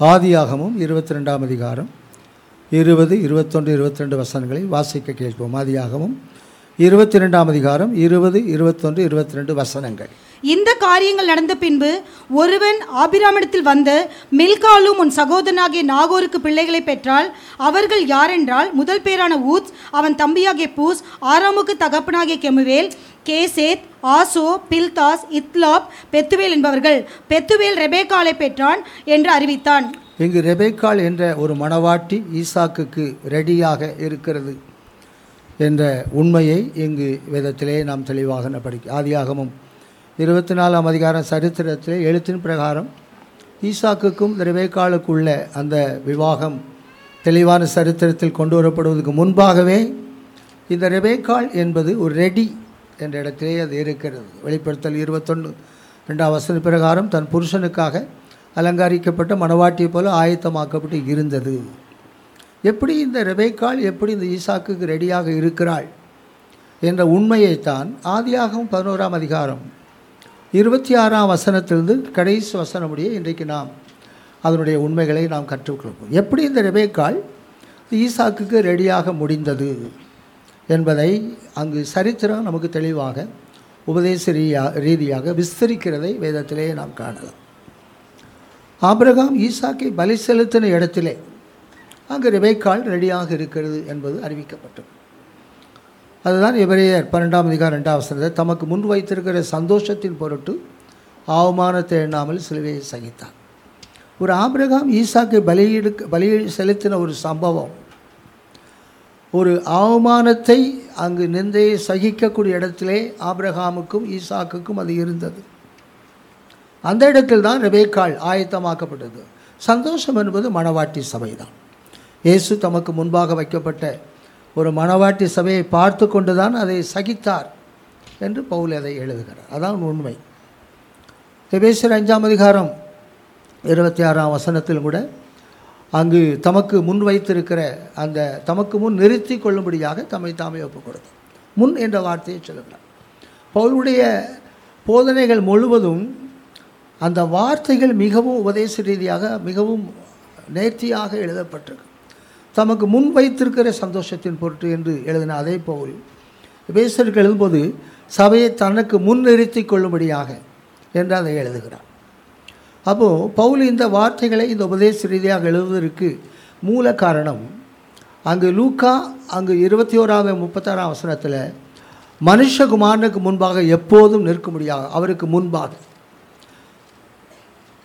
ஆதியாகமும் இருபத்தி ரெண்டாம் அதிகாரம் இருபது இருபத்தொன்று இருபத்தி ரெண்டு வசனங்களை வாசிக்க கேட்போம். ஆதியாகமும் இருபத்தி ரெண்டாம் அதிகாரம் இருபது இருபத்தொன்று இருபத்தி ரெண்டு வசனங்கள். இந்த காரியங்கள் நடந்த பின்பு ஒருவன் ஆபிராமிடத்தில் வந்து மில்காலும் உன் சகோதரனாகிய நாகோருக்கு பிள்ளைகளை பெற்றால் அவர்கள் யாரென்றால் முதல் பேரான ஊத் அவன் தம்பியாகிய பூஸ் ஆறாமுக்கு தகப்பனாகிய கெமுவேல் கேசேத் ஆசோ பில்தாஸ் இத்லாப் பெத்துவேல் என்பவர்கள் பெத்துவேல் ரெபேக்காலை பெற்றான் என்று அறிவித்தான். இங்கு ரெபேக்காள் என்ற ஒரு மணவாட்டி ஈசாக்குக்கு ரெடியாக இருக்கிறது என்ற உண்மையை இங்கு வேதத்திலே நாம் தெளிவாக படிக்க ஆதியாகமும் இருபத்தி நாலாம் அதிகாரம் சரித்திரத்தில் எழுத்தின் பிரகாரம் ஈசாக்குக்கும் ரெபேக்காளுக்குள்ள அந்த விவாகம் தெளிவான சரித்திரத்தில் கொண்டு வரப்படுவதற்கு முன்பாகவே இந்த ரெபேக்காள் என்பது ஒரு ரெடி என்ற இடத்திலே அது இருக்கிறது. வெளிப்படுத்தல் இருபத்தொன்று ரெண்டாம் வசன பிரகாரம் தன் புருஷனுக்காக அலங்கரிக்கப்பட்ட மணவாட்டியை போல ஆயத்தமாக்கப்பட்டு இருந்தது. எப்படி இந்த ரெபேக்கால் எப்படி இந்த ஈசாக்குக்கு ரெடியாக இருக்கிறாள் என்ற உண்மையைத்தான் ஆதியாகவும் பதினோராம் அதிகாரம் இருபத்தி ஆறாம் வசனத்திலிருந்து கடைசி வசனம் முடிய இன்றைக்கு நாம் அதனுடைய உண்மைகளை நாம் கற்றுக்கொள்வோம் எப்படி இந்த ரெபேக்கால் ஈசாக்குக்கு ரெடியாக முடிந்தது என்பதை அங்கு சரித்திரம் நமக்கு தெளிவாக உபதேச ரீதியா ரீதியாக விஸ்தரிக்கிறதை வேதத்திலே நாம் காணலாம். ஆபிரகாம் ஈசாக்கை பலி செலுத்தின இடத்திலே அங்கு ரெபேக்கால் ரெடியாக இருக்கிறது என்பது அறிவிக்கப்பட்டது. அதுதான் எபிரேயர் பன்னெண்டாம் அதிகாரம் ரெண்டாம் வசனத்தை தமக்கு முன் வைத்திருக்கிற சந்தோஷத்தின் பொருட்டு அவமானத்தை எண்ணாமல் சிலுவையை சகித்தார். ஒரு ஆபிரகாம் ஈசாக்கை பலியிடு பலி செலுத்தின ஒரு சம்பவம். ஒரு அவமானத்தை அங்கு நிந்தையை சகிக்கக்கூடிய இடத்திலே ஆபிரகாமுக்கும் ஈசாக்குக்கும் அது இருந்தது. அந்த இடத்தில் தான் ரெபேக்கால் ஆயத்தமாக்கப்பட்டது. சந்தோஷம் என்பது மணவாட்டி சபைதான். இயேசு தமக்கு முன்பாக வைக்கப்பட்ட ஒரு மணவாட்டி சபையை பார்த்து கொண்டு தான் அதை சகித்தார் என்று பவுல் அதை எழுதுகிறார். அதான் உண்மை. எபேசர் அஞ்சாம் அதிகாரம் இருபத்தி ஆறாம் வசனத்தில் கூட அங்கு தமக்கு முன் வைத்திருக்கிற அந்த தமக்கு முன் நிறுத்தி கொள்ளும்படியாக தம்மை தாமே ஒப்புக் கொடுத்தார் முன் என்ற வார்த்தையை சொல்லுகிறார். பவுலுடைய போதனைகள் முழுவதும் அந்த வார்த்தைகள் மிகவும் உபதேச ரீதியாக மிகவும் நேர்த்தியாக எழுதப்பட்டிருக்கு. தமக்கு முன் வைத்திருக்கிற சந்தோஷத்தின் பொருட்டு என்று எழுதின அதே போல் பேசருக்கு எழுதும்போது சபையை தனக்கு முன் நிறுத்தி கொள்ளும்படியாக என்று அதை எழுதுகிறார். அப்போது பவுல் இந்த வார்த்தைகளை இந்த உபதேச ரீதியாக எழுதுவதற்கு மூல காரணம் அங்கு லூக்கா அங்கு இருபத்தி ஓராவது முப்பத்தாறாம் அவசரத்தில் மனுஷகுமாரனுக்கு முன்பாக எப்போதும் நிற்க முடியாது அவருக்கு முன்பாக.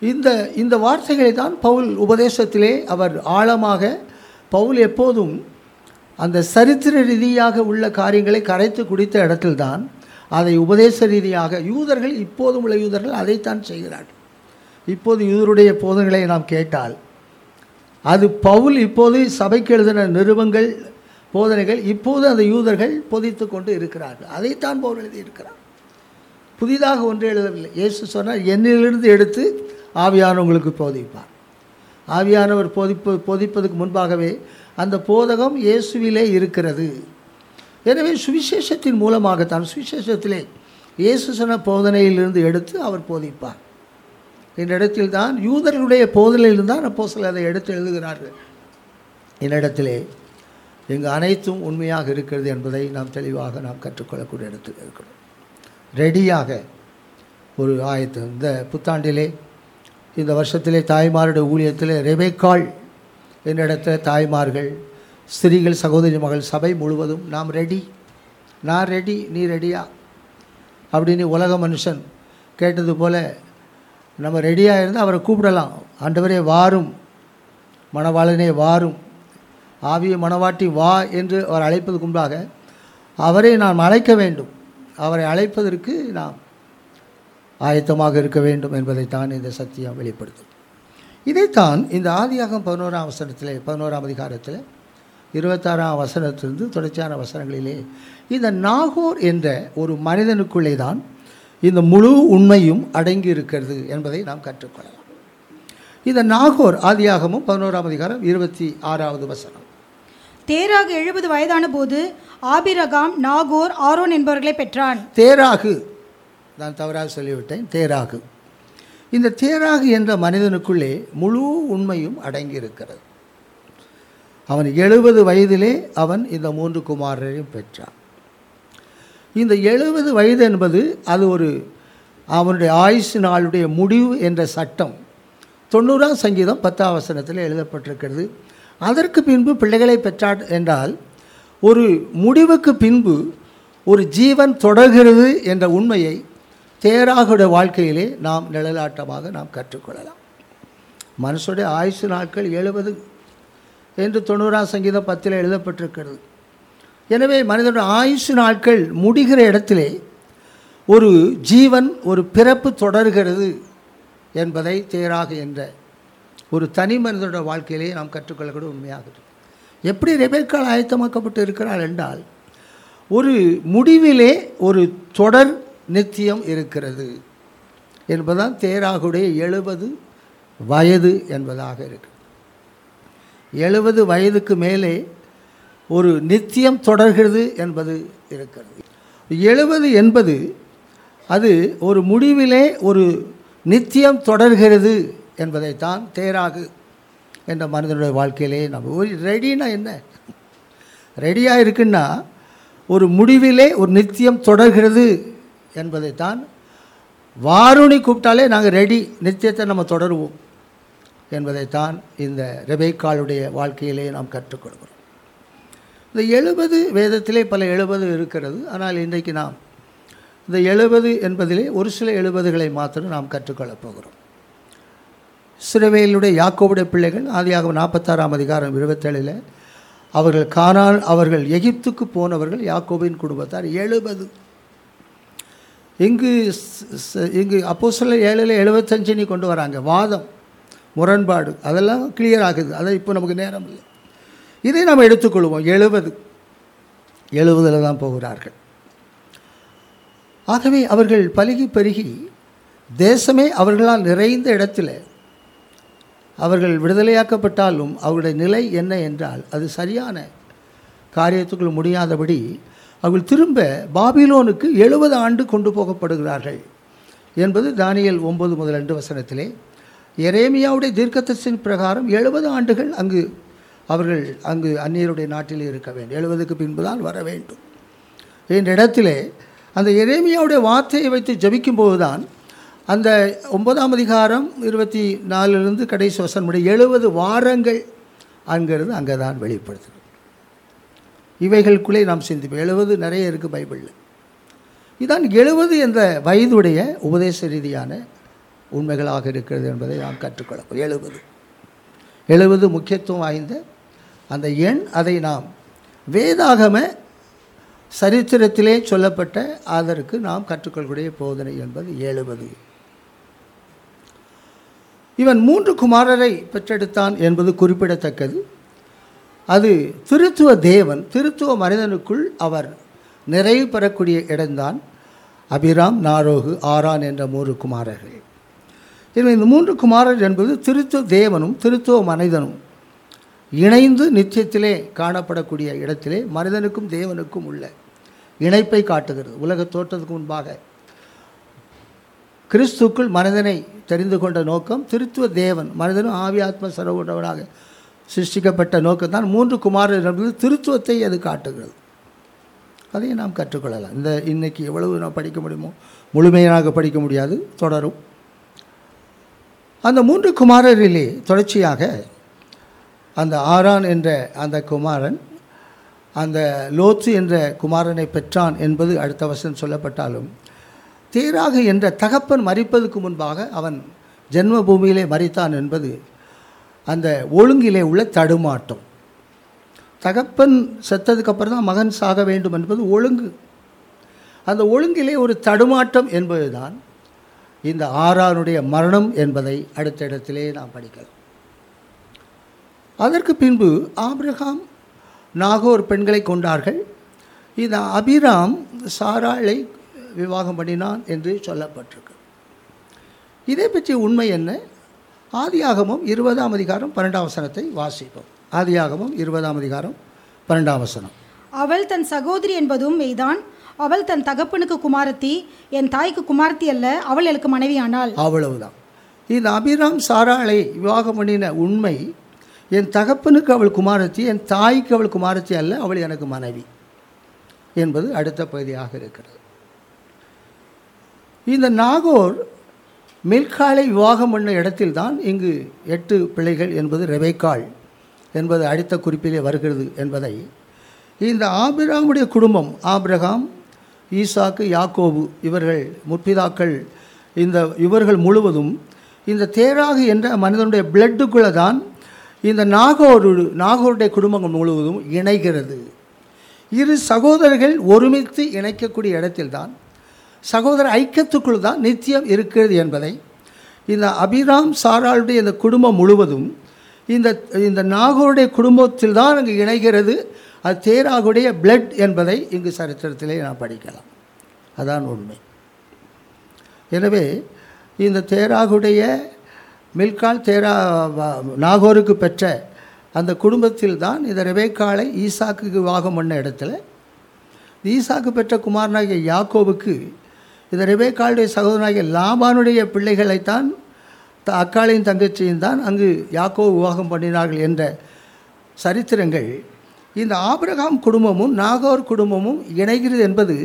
இந்த இந்த வார்த்தைகளை தான் பவுல் உபதேசத்திலே அவர் ஆழமாக பவுல் எப்போதும் அந்த சரித்திர ரீதியாக உள்ள காரியங்களை கரைத்து குடித்த இடத்தில்தான் அதை உபதேச ரீதியாக யூதர்கள் இப்போதும் உள்ள யூதர்கள் அதைத்தான் செய்கிறார்கள் இப்போது யூதருடைய போதனைகளை நாம் கேட்டால் அது பவுல் இப்போது சபைக்கு எழுதின நிறுவங்கள் போதனைகள் இப்போது அந்த யூதர்கள் பொதித்து கொண்டு இருக்கிறார்கள். அதைத்தான் பவுல் எழுதியிருக்கிறார். புதிதாக ஒன்று எழுதவில்லை. இயேசு சொன்னால் என்னிலிருந்து எடுத்து ஆவியானவங்களுக்கு போதிப்பார். ஆவியானவர் போதிப்பு போதிப்பதற்கு முன்பாகவே அந்த போதகம் இயேசுவிலே இருக்கிறது. எனவே சுவிசேஷத்தின் மூலமாகத்தான் சுவிசேஷத்திலே இயேசு சொன்ன போதனையிலிருந்து எடுத்து அவர் போதிப்பார். இந்த இடத்தில் தான் யூதர்களுடைய போதனையிலிருந்து தான் அப்போ சில அதை எடுத்து எழுதுகிறார்கள். என்னிடத்திலே இங்கு அனைத்தும் உண்மையாக இருக்கிறது என்பதை நாம் தெளிவாக நாம் கற்றுக்கொள்ளக்கூடிய இடத்தில் இருக்கிறோம். ரெடியாக ஒரு ஆயத்தம் இந்த புத்தாண்டிலே இந்த வருஷத்திலே தாய்மாருடைய ஊழியத்தில் ரெபேக்காள் என்னிடத்தில் தாய்மார்கள் ஸ்திரீகள் சகோதரி மகள் சபை முழுவதும் நாம் ரெடி நான் ரெடி நீ ரெடியா அப்படின்னு உலக மனுஷன் கேட்டது போல் நம்ம ரெடியாக இருந்தால் அவரை கூப்பிடலாம். ஆண்டவரே வாரும். மணவாளனே வாரும். ஆவிய மணவாட்டி வா என்று அவர் அழைப்பதுக்கு முன்பாக அவரை நாம் அழைக்க வேண்டும். அவரை அழைப்பதற்கு நாம் ஆயத்தமாக இருக்க வேண்டும் என்பதைத்தான் இந்த சத்தியம் வெளிப்படுத்தும். இதைத்தான் இந்த ஆதியாகம் பதினோராம் வசனத்திலே பதினோராம் அதிகாரத்தில் இருபத்தாறாம் வசனத்திலிருந்து தொடர்ச்சியான வசனங்களிலே இந்த நாகோர் என்ற ஒரு மனிதனுக்குள்ளே தான் இந்த முழு உண்மையும் அடங்கி இருக்கிறது என்பதை நாம் கற்றுக்கொள்ளலாம். இந்த நாகோர் ஆதியாகமும் பதினோராம் அதிகாரம் இருபத்தி ஆறாவது வசனம். தேராக எழுபது வயதான போது ஆபிரகாம் நாகோர் ஆரோன் என்பவர்களை பெற்றான். தேராகு நான் தவறாக சொல்லிவிட்டேன் தேராகு. இந்த தேராகு என்ற மனிதனுக்குள்ளே முழு உண்மையும் அடங்கியிருக்கிறது. அவன் எழுபது வயதிலே அவன் இந்த மூன்று குமாரரையும் பெற்றான். இந்த எழுபது வயது என்பது அது ஒரு அவனுடைய ஆயுசு நாளுடைய முடிவு என்ற சட்டம். தொண்ணூறாம் சங்கீதம் பத்தாம் வசனத்தில் எழுதப்பட்டிருக்கிறது. அதற்கு பின்பு பிள்ளைகளை பெற்றார் என்றால் ஒரு முடிவுக்கு பின்பு ஒரு ஜீவன் தொடர்கிறது என்ற உண்மையை தேராகுடைய வாழ்க்கையிலே நாம் நிழலாட்டமாக நாம் கற்றுக்கொள்ளலாம். மனுஷனுடைய ஆயுசு நாட்கள் எழுபது என்று தொண்ணூறாம் சங்கீதம் பத்தில் எழுதப்பட்டிருக்கிறது. எனவே மனிதனுடைய ஆயுசு நாட்கள் முடிகிற இடத்திலே ஒரு ஜீவன் ஒரு பிறப்பு தொடர்கிறது என்பதை தேராக என்ற ஒரு தனி மனிதனுடைய வாழ்க்கையிலே நாம் கற்றுக்கொள்ளக்கூட உண்மையாகிறது. எப்படி ரெபேக்கால் ஆயத்தமாக்கப்பட்டு இருக்கிறாள் என்றால் ஒரு முடிவிலே ஒரு தொடர் நித்தியம் இருக்கிறது என்பதால் தேராகுடைய எழுபது வயது என்பதாக இருக்கு. எழுபது வயதுக்கு மேலே ஒரு நித்தியம் தொடர்கிறது என்பது இருக்கிறது. எழுபது என்பது அது ஒரு முடிவிலே ஒரு நித்தியம் தொடர்கிறது என்பதைத்தான் தேராகு என்ற மனிதனுடைய வாழ்க்கையிலே நம்ம ஒரு ரெடினா என்ன? ரெடியாக இருக்குன்னா ஒரு முடிவிலே ஒரு நித்தியம் தொடர்கிறது என்பதைத்தான் வாருணி கூப்பிட்டாலே நாங்கள் ரெடி நிச்சயத்தை நம்ம தொடருவோம் என்பதைத்தான் இந்த ரெபேக்காளுடைய வாழ்க்கையிலே நாம் கற்றுக்கொள்கிறோம் இந்த எழுபது வேதத்திலே பல எழுபது இருக்கிறது. ஆனால் இன்றைக்கு நாம் இந்த எழுபது என்பதிலே ஒரு சில எழுபதுகளை மாத்திரம் நாம் கற்றுக்கொள்ளப் போகிறோம். சிறுவையிலுடைய யாக்கோவுடைய பிள்ளைகள் ஆதியாக நாற்பத்தாறாம் அதிகாரம் இருபத்தேழில் அவர்கள் காணால் அவர்கள் எகிப்துக்கு போனவர்கள் யாக்கோபின் குடும்பத்தார் எழுபது. இங்கு இங்கு அப்போ சில ஏழில் எழுபத்தஞ்சு நீ கொண்டு வராங்க. வாதம் முரண்பாடு அதெல்லாம் கிளியர் ஆகுது. அதை இப்போ நமக்கு நேரம் இல்லை. இதை நாம் எடுத்துக்கொள்வோம். எழுபது. எழுபதில் தான் போகிறார்கள். ஆகவே அவர்கள் பலகி பெருகி தேசமே அவர்களால் நிறைந்த இடத்துல அவர்கள் விடுதலையாக்கப்பட்டாலும் அவருடைய நிலை என்ன என்றால் அது சரியான காரியத்துக்குள் முடியாதபடி அவர்கள் திரும்ப பாபிலோனுக்கு எழுபது ஆண்டு கொண்டு போகப்படுகிறார்கள் என்பது தானியல் ஒன்பது முதல் ரெண்டு வசனத்திலே. எரேமியாவுடைய தீர்க்கதரிசன பிரகாரம் எழுபது ஆண்டுகள் அங்கு அவர்கள் அங்கு அந்நியருடைய நாட்டில் இருக்க வேண்டும். எழுபதுக்கு பின்பு தான் வர வேண்டும். என்ற இடத்திலே அந்த எரேமியாவுடைய வார்த்தையை வைத்து ஜபிக்கும்போது தான் அந்த ஒன்பதாம் அதிகாரம் இருபத்தி நாலுலேருந்து கடைசி வசனம் எழுபது வாரங்கள் அங்கிறது அங்கே தான் வெளிப்படுத்துது இவைகளுக்குள்ளே நாம் சிந்திப்போம். எழுபது நிறைய இருக்குது பைபிளில். இதான் எழுபது என்ற வயதுடைய உபதேச ரீதியான உண்மைகளாக இருக்கிறது என்பதை நாம் கற்றுக்கொள்ளப்போம் எழுபது. எழுபது முக்கியத்துவம் வாய்ந்த அந்த எண் அதை நாம் வேதாகம சரித்திரத்திலே சொல்லப்பட்ட அதற்கு நாம் கற்றுக்கொள்ளக்கூடிய போதனை என்பது எழுபது. இவன் மூன்று குமாரரை பெற்றெடுத்தான் என்பது குறிப்பிடத்தக்கது. அது திருத்துவ தேவன் திருத்துவ மனிதனுக்குள் அவர் நிறைவு பெறக்கூடிய இடம்தான். அபிராம் நாரோகு ஆரான் என்ற மூன்று குமாரர்கள். எனவே இந்த மூன்று குமாரர் என்பது திருத்துவ தேவனும் திருத்துவ மனிதனும் இணைந்து நிச்சயத்திலே காணப்படக்கூடிய இடத்திலே மனிதனுக்கும் தேவனுக்கும் உள்ள இணைப்பை காட்டுகிறது. உலக தோற்றத்துக்கு முன்பாக கிறிஸ்துக்குள் மனிதனை தெரிந்து கொண்ட நோக்கம் திருத்துவ தேவன் மனிதனும் ஆவியாத்ம சரவுடவனாக சிருஷ்டிக்கப்பட்ட நோக்கம் தான் மூன்று குமாரர்கள் என்பது திருத்துவத்தை அது காட்டுகிறது. அதை நாம் கற்றுக்கொள்ளலாம். இந்த இன்றைக்கி எவ்வளவு நாம் படிக்க முடியுமோ முழுமையாக படிக்க முடியாது தொடரும். அந்த மூன்று குமாரரிலே தொடர்ச்சியாக அந்த ஆரான் என்ற அந்த குமாரன் அந்த லோத்து என்ற குமாரனை பெற்றான் என்பது அடுத்த வசனம் சொல்லப்பட்டாலும் தேராக என்ற தகப்பன் மறிப்பதற்கு முன்பாக அவன் ஜென்மபூமியிலே மறித்தான் என்பது அந்த ஒழுங்கிலே உள்ள தடுமாட்டம் தகப்பன் செத்ததுக்கு அப்புறம் தான் மகன் சாக வேண்டும் என்பது ஒழுங்கு. அந்த ஒழுங்கிலே ஒரு தடுமாட்டம் என்பதுதான் இந்த ஆறானுடைய மரணம் என்பதை அடுத்த இடத்திலே நாம் படிக்கலாம். அதற்கு பின்பு ஆப்ரஹாம் நாகோர் பெண்களை கொண்டார்கள். இந்த அபிராம் சாராளை விவாகம் பண்ணினான் என்று சொல்லப்பட்டிருக்கு. இதை பற்றி உண்மை என்ன? ஆதியாகமும் இருபதாம் அதிகாரம் பன்னெண்டாம் வசனத்தை வாசிப்போம். ஆதியாகமும் இருபதாம் அதிகாரம் பன்னெண்டாம் வசனம். அவள் தன் சகோதரி என்பதும் மெய்தான். அவள் தன் தகப்பனுக்கு குமாரத்தி என் தாய்க்கு குமாரத்தி அல்ல அவள் எனக்கு மனைவியானாள். அவ்வளவுதான். இந்த அபிராம் சாராளை விவாகம் பண்ணின உண்மை என் தகப்பனுக்கு அவள் குமாரத்தி என் தாய்க்கு அவள் குமாரத்தி அல்ல அவள் எனக்கு மனைவி என்பது அடுத்த பகுதியாக இருக்கிறது. இந்த நாகோர் மில்காலை விவாகம் பண்ண இடத்தில்தான் இங்கு எட்டு பிள்ளைகள் என்பது ரெபேக்காள் என்பது அடுத்த குறிப்பிலே வருகிறது என்பதை. இந்த ஆபிரகாமுடைய குடும்பம் ஆபிரகாம் ஈசாக்கு யாக்கோபு இவர்கள் முற்பிதாக்கள் இந்த இவர்கள் முழுவதும் இந்த தேராகு என்ற மனிதனுடைய பிளட்டுக்குள்ளே தான் இந்த நாகோரு நாகோருடைய குடும்பங்கள் முழுவதும் இணைகிறது. இரு சகோதரர்கள் ஒருமித்து இணைக்கக்கூடிய இடத்தில்தான் சகோதர ஐக்கியத்துக்குள் தான் நித்தியம் இருக்கிறது என்பதை இந்த அபிராம் சாராளுடைய இந்த குடும்பம் முழுவதும் இந்த இந்த நாகோருடைய குடும்பத்தில் தான் அங்கு இணைகிறது. அது தேராகுடைய பிளட் என்பதை இங்கு சரித்திரத்திலே நாம் படிக்கலாம். அதான் உண்மை. எனவே இந்த தேராகுடைய மில்கால் தேரா நாகோருக்கு பெற்ற அந்த குடும்பத்தில் தான் இந்த ரெபேக்காலை ஈசாக்கு விவாகம் பண்ண இடத்துல ஈசாக்கு பெற்ற குமாரனாகிய யாக்கோவுக்கு இந்த ரெபேக்காளுடைய சகோதரனாகிய லாபானுடைய பிள்ளைகளைத்தான் த அக்காளையும் தங்கச்சியும் தான் அங்கு யாக்கோ விவாகம் பண்ணினார்கள் என்ற சரித்திரங்கள். இந்த ஆபிரகாம் குடும்பமும் நாகோர் குடும்பமும் இணைகிறது என்பது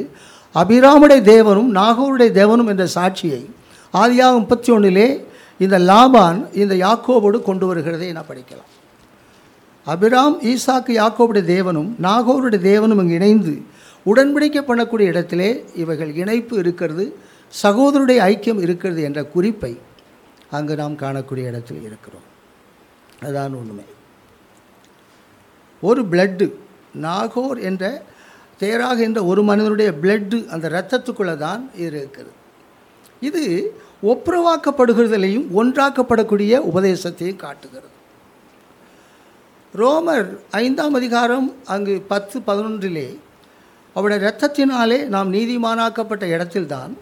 அபிராமுடைய தேவனும் நாகோருடைய தேவனும் என்ற சாட்சியை ஆதியாக முப்பத்தி ஒன்றிலே இந்த லாபான் இந்த யாக்கோவோடு கொண்டு வருகிறதை நான் படிக்கலாம். அபிராம் ஈசாக்கு யாக்கோவுடைய தேவனும் நாகோருடைய தேவனும் இங்கு இணைந்து உடன்படிக்கை பண்ணக்கூடிய இடத்திலே இவைகள் இணைப்பு இருக்கிறது சகோதரருடைய ஐக்கியம் இருக்கிறது என்ற குறிப்பை அங்கு நாம் காணக்கூடிய இடத்தில் இருக்கிறோம். அதுதான் உண்மை. ஒரு பிளட்டு நாகோர் என்ற தேராக என்ற ஒரு மனிதனுடைய பிளட்டு அந்த இரத்தத்துக்குள்ளே தான் இருக்கிறது. இது ஒப்புரவாக்கப்படுகிறதிலையும் ஒன்றாக்கப்படக்கூடிய உபதேசத்தையும் காட்டுகிறது. ரோமர் ஐந்தாம் அதிகாரம் அங்கு பத்து பதினொன்றிலே அவருடைய இரத்தத்தினாலே நாம் நீதிமானாக்கப்பட்ட இடத்தில்தான்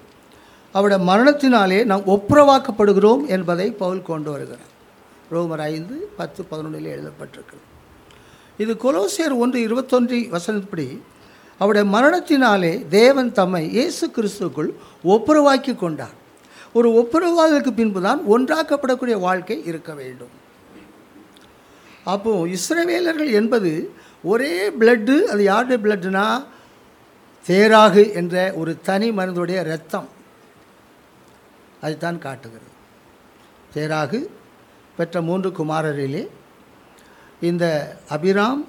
அவருடைய மரணத்தினாலே நாம் ஒப்புரவாக்கப்படுகிறோம் என்பதை பவுல் கொண்டு வருகிறார். ரோமர் ஐந்து பத்து பதினொன்றில் எழுதப்பட்டிருக்கிறது. இது கொலோசியர் ஒன்று இருபத்தொன்று வசனப்படி அவருடைய மரணத்தினாலே தேவன் தம்மை இயேசு கிறிஸ்துக்குள் ஒப்புரவாக்கி கொண்டார். ஒரு ஒப்புரவாதலுக்கு பின்பு தான் ஒன்றாக்கப்படக்கூடிய வாழ்க்கை இருக்க வேண்டும். அப்போது இஸ்ரவேலர்கள் என்பது ஒரே பிளட்டு அது யாருடைய பிளட்டுனா தேராகு என்ற ஒரு தனி மனிதனுடைய இரத்தம் அதுதான் காட்டுகிறது. தேராகு பெற்ற மூன்று குமாரரிலே இந்த அபிராம்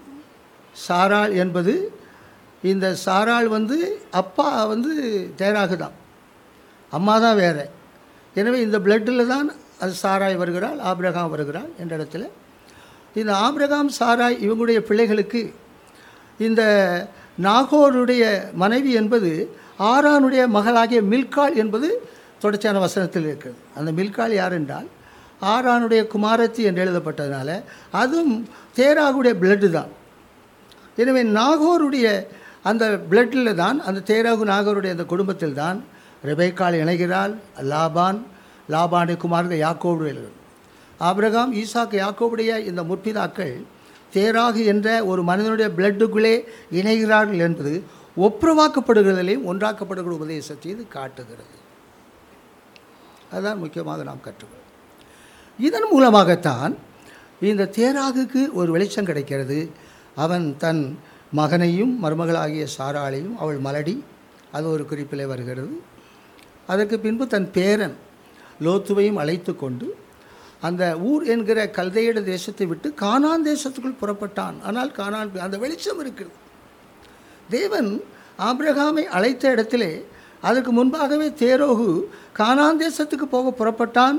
சாராள் என்பது இந்த சாராள் வந்து அப்பா வந்து தேராகு தான். அம்மா தான் வேறு. எனவே இந்த பிளட்டில் தான் அது சாராய் வருகிறாள் ஆபிரகாம் வருகிறாள் என்ற இடத்துல. இந்த ஆபிரகாம் சாராய் இவங்களுடைய பிள்ளைகளுக்கு இந்த நாகோருடைய மனைவி என்பது ஆரானுடைய மகளாகிய மில்கால் என்பது தொடர்ச்சியான வசனத்தில் இருக்கிறது. அந்த மில்கால் யார் என்றால் ஆரானுடைய குமாரத்தி என்று எழுதப்பட்டதுனால அதுவும் தேராகுடைய பிளட்டு தான். எனவே நாகோருடைய அந்த பிளட்டில் தான் அந்த தேராகு நாகோருடைய அந்த குடும்பத்தில் தான் ரெபேக்காள் இணைகிறாள் லாபான் லாபானுடைய குமாரர்கள் யாக்கோவுடைய ஆபிரகாம் ஈசாக்கு யாக்கோவுடைய இந்த முற்பிதாக்கள் தேராகு என்ற ஒரு மனிதனுடைய பிளட்டுக்குள்ளே இணைகிறார்கள் என்பது ஒப்புரவாக்கப்படுகிறதிலையும் ஒன்றாக்கப்படுகிற உபதேசத்தை இது காட்டுகிறது. அதுதான் முக்கியமாக நாம் கற்றுக்கொள்ளும் இதன் மூலமாகத்தான் இந்த தேராகுக்கு ஒரு வெளிச்சம் கிடைக்கிறது. அவன் தன் மகனையும் மருமகளாகிய சாராளையும் அவள் மலடி அது ஒரு குறிப்பிலே வருகிறது. அதற்கு பின்பு தன் பேரன் லோத்துவையும் அழைத்து கொண்டு அந்த ஊர் என்கிற கல்தையிட தேசத்தை விட்டு கானான் தேசத்துக்குள் புறப்பட்டான். ஆனால் கானான் அந்த வெளிச்சம் இருக்கிறது. தேவன் ஆப்ரஹாமை அழைத்த இடத்திலே அதற்கு முன்பாகவே தேரோகு கானான் தேசத்துக்கு போக புறப்பட்டான்.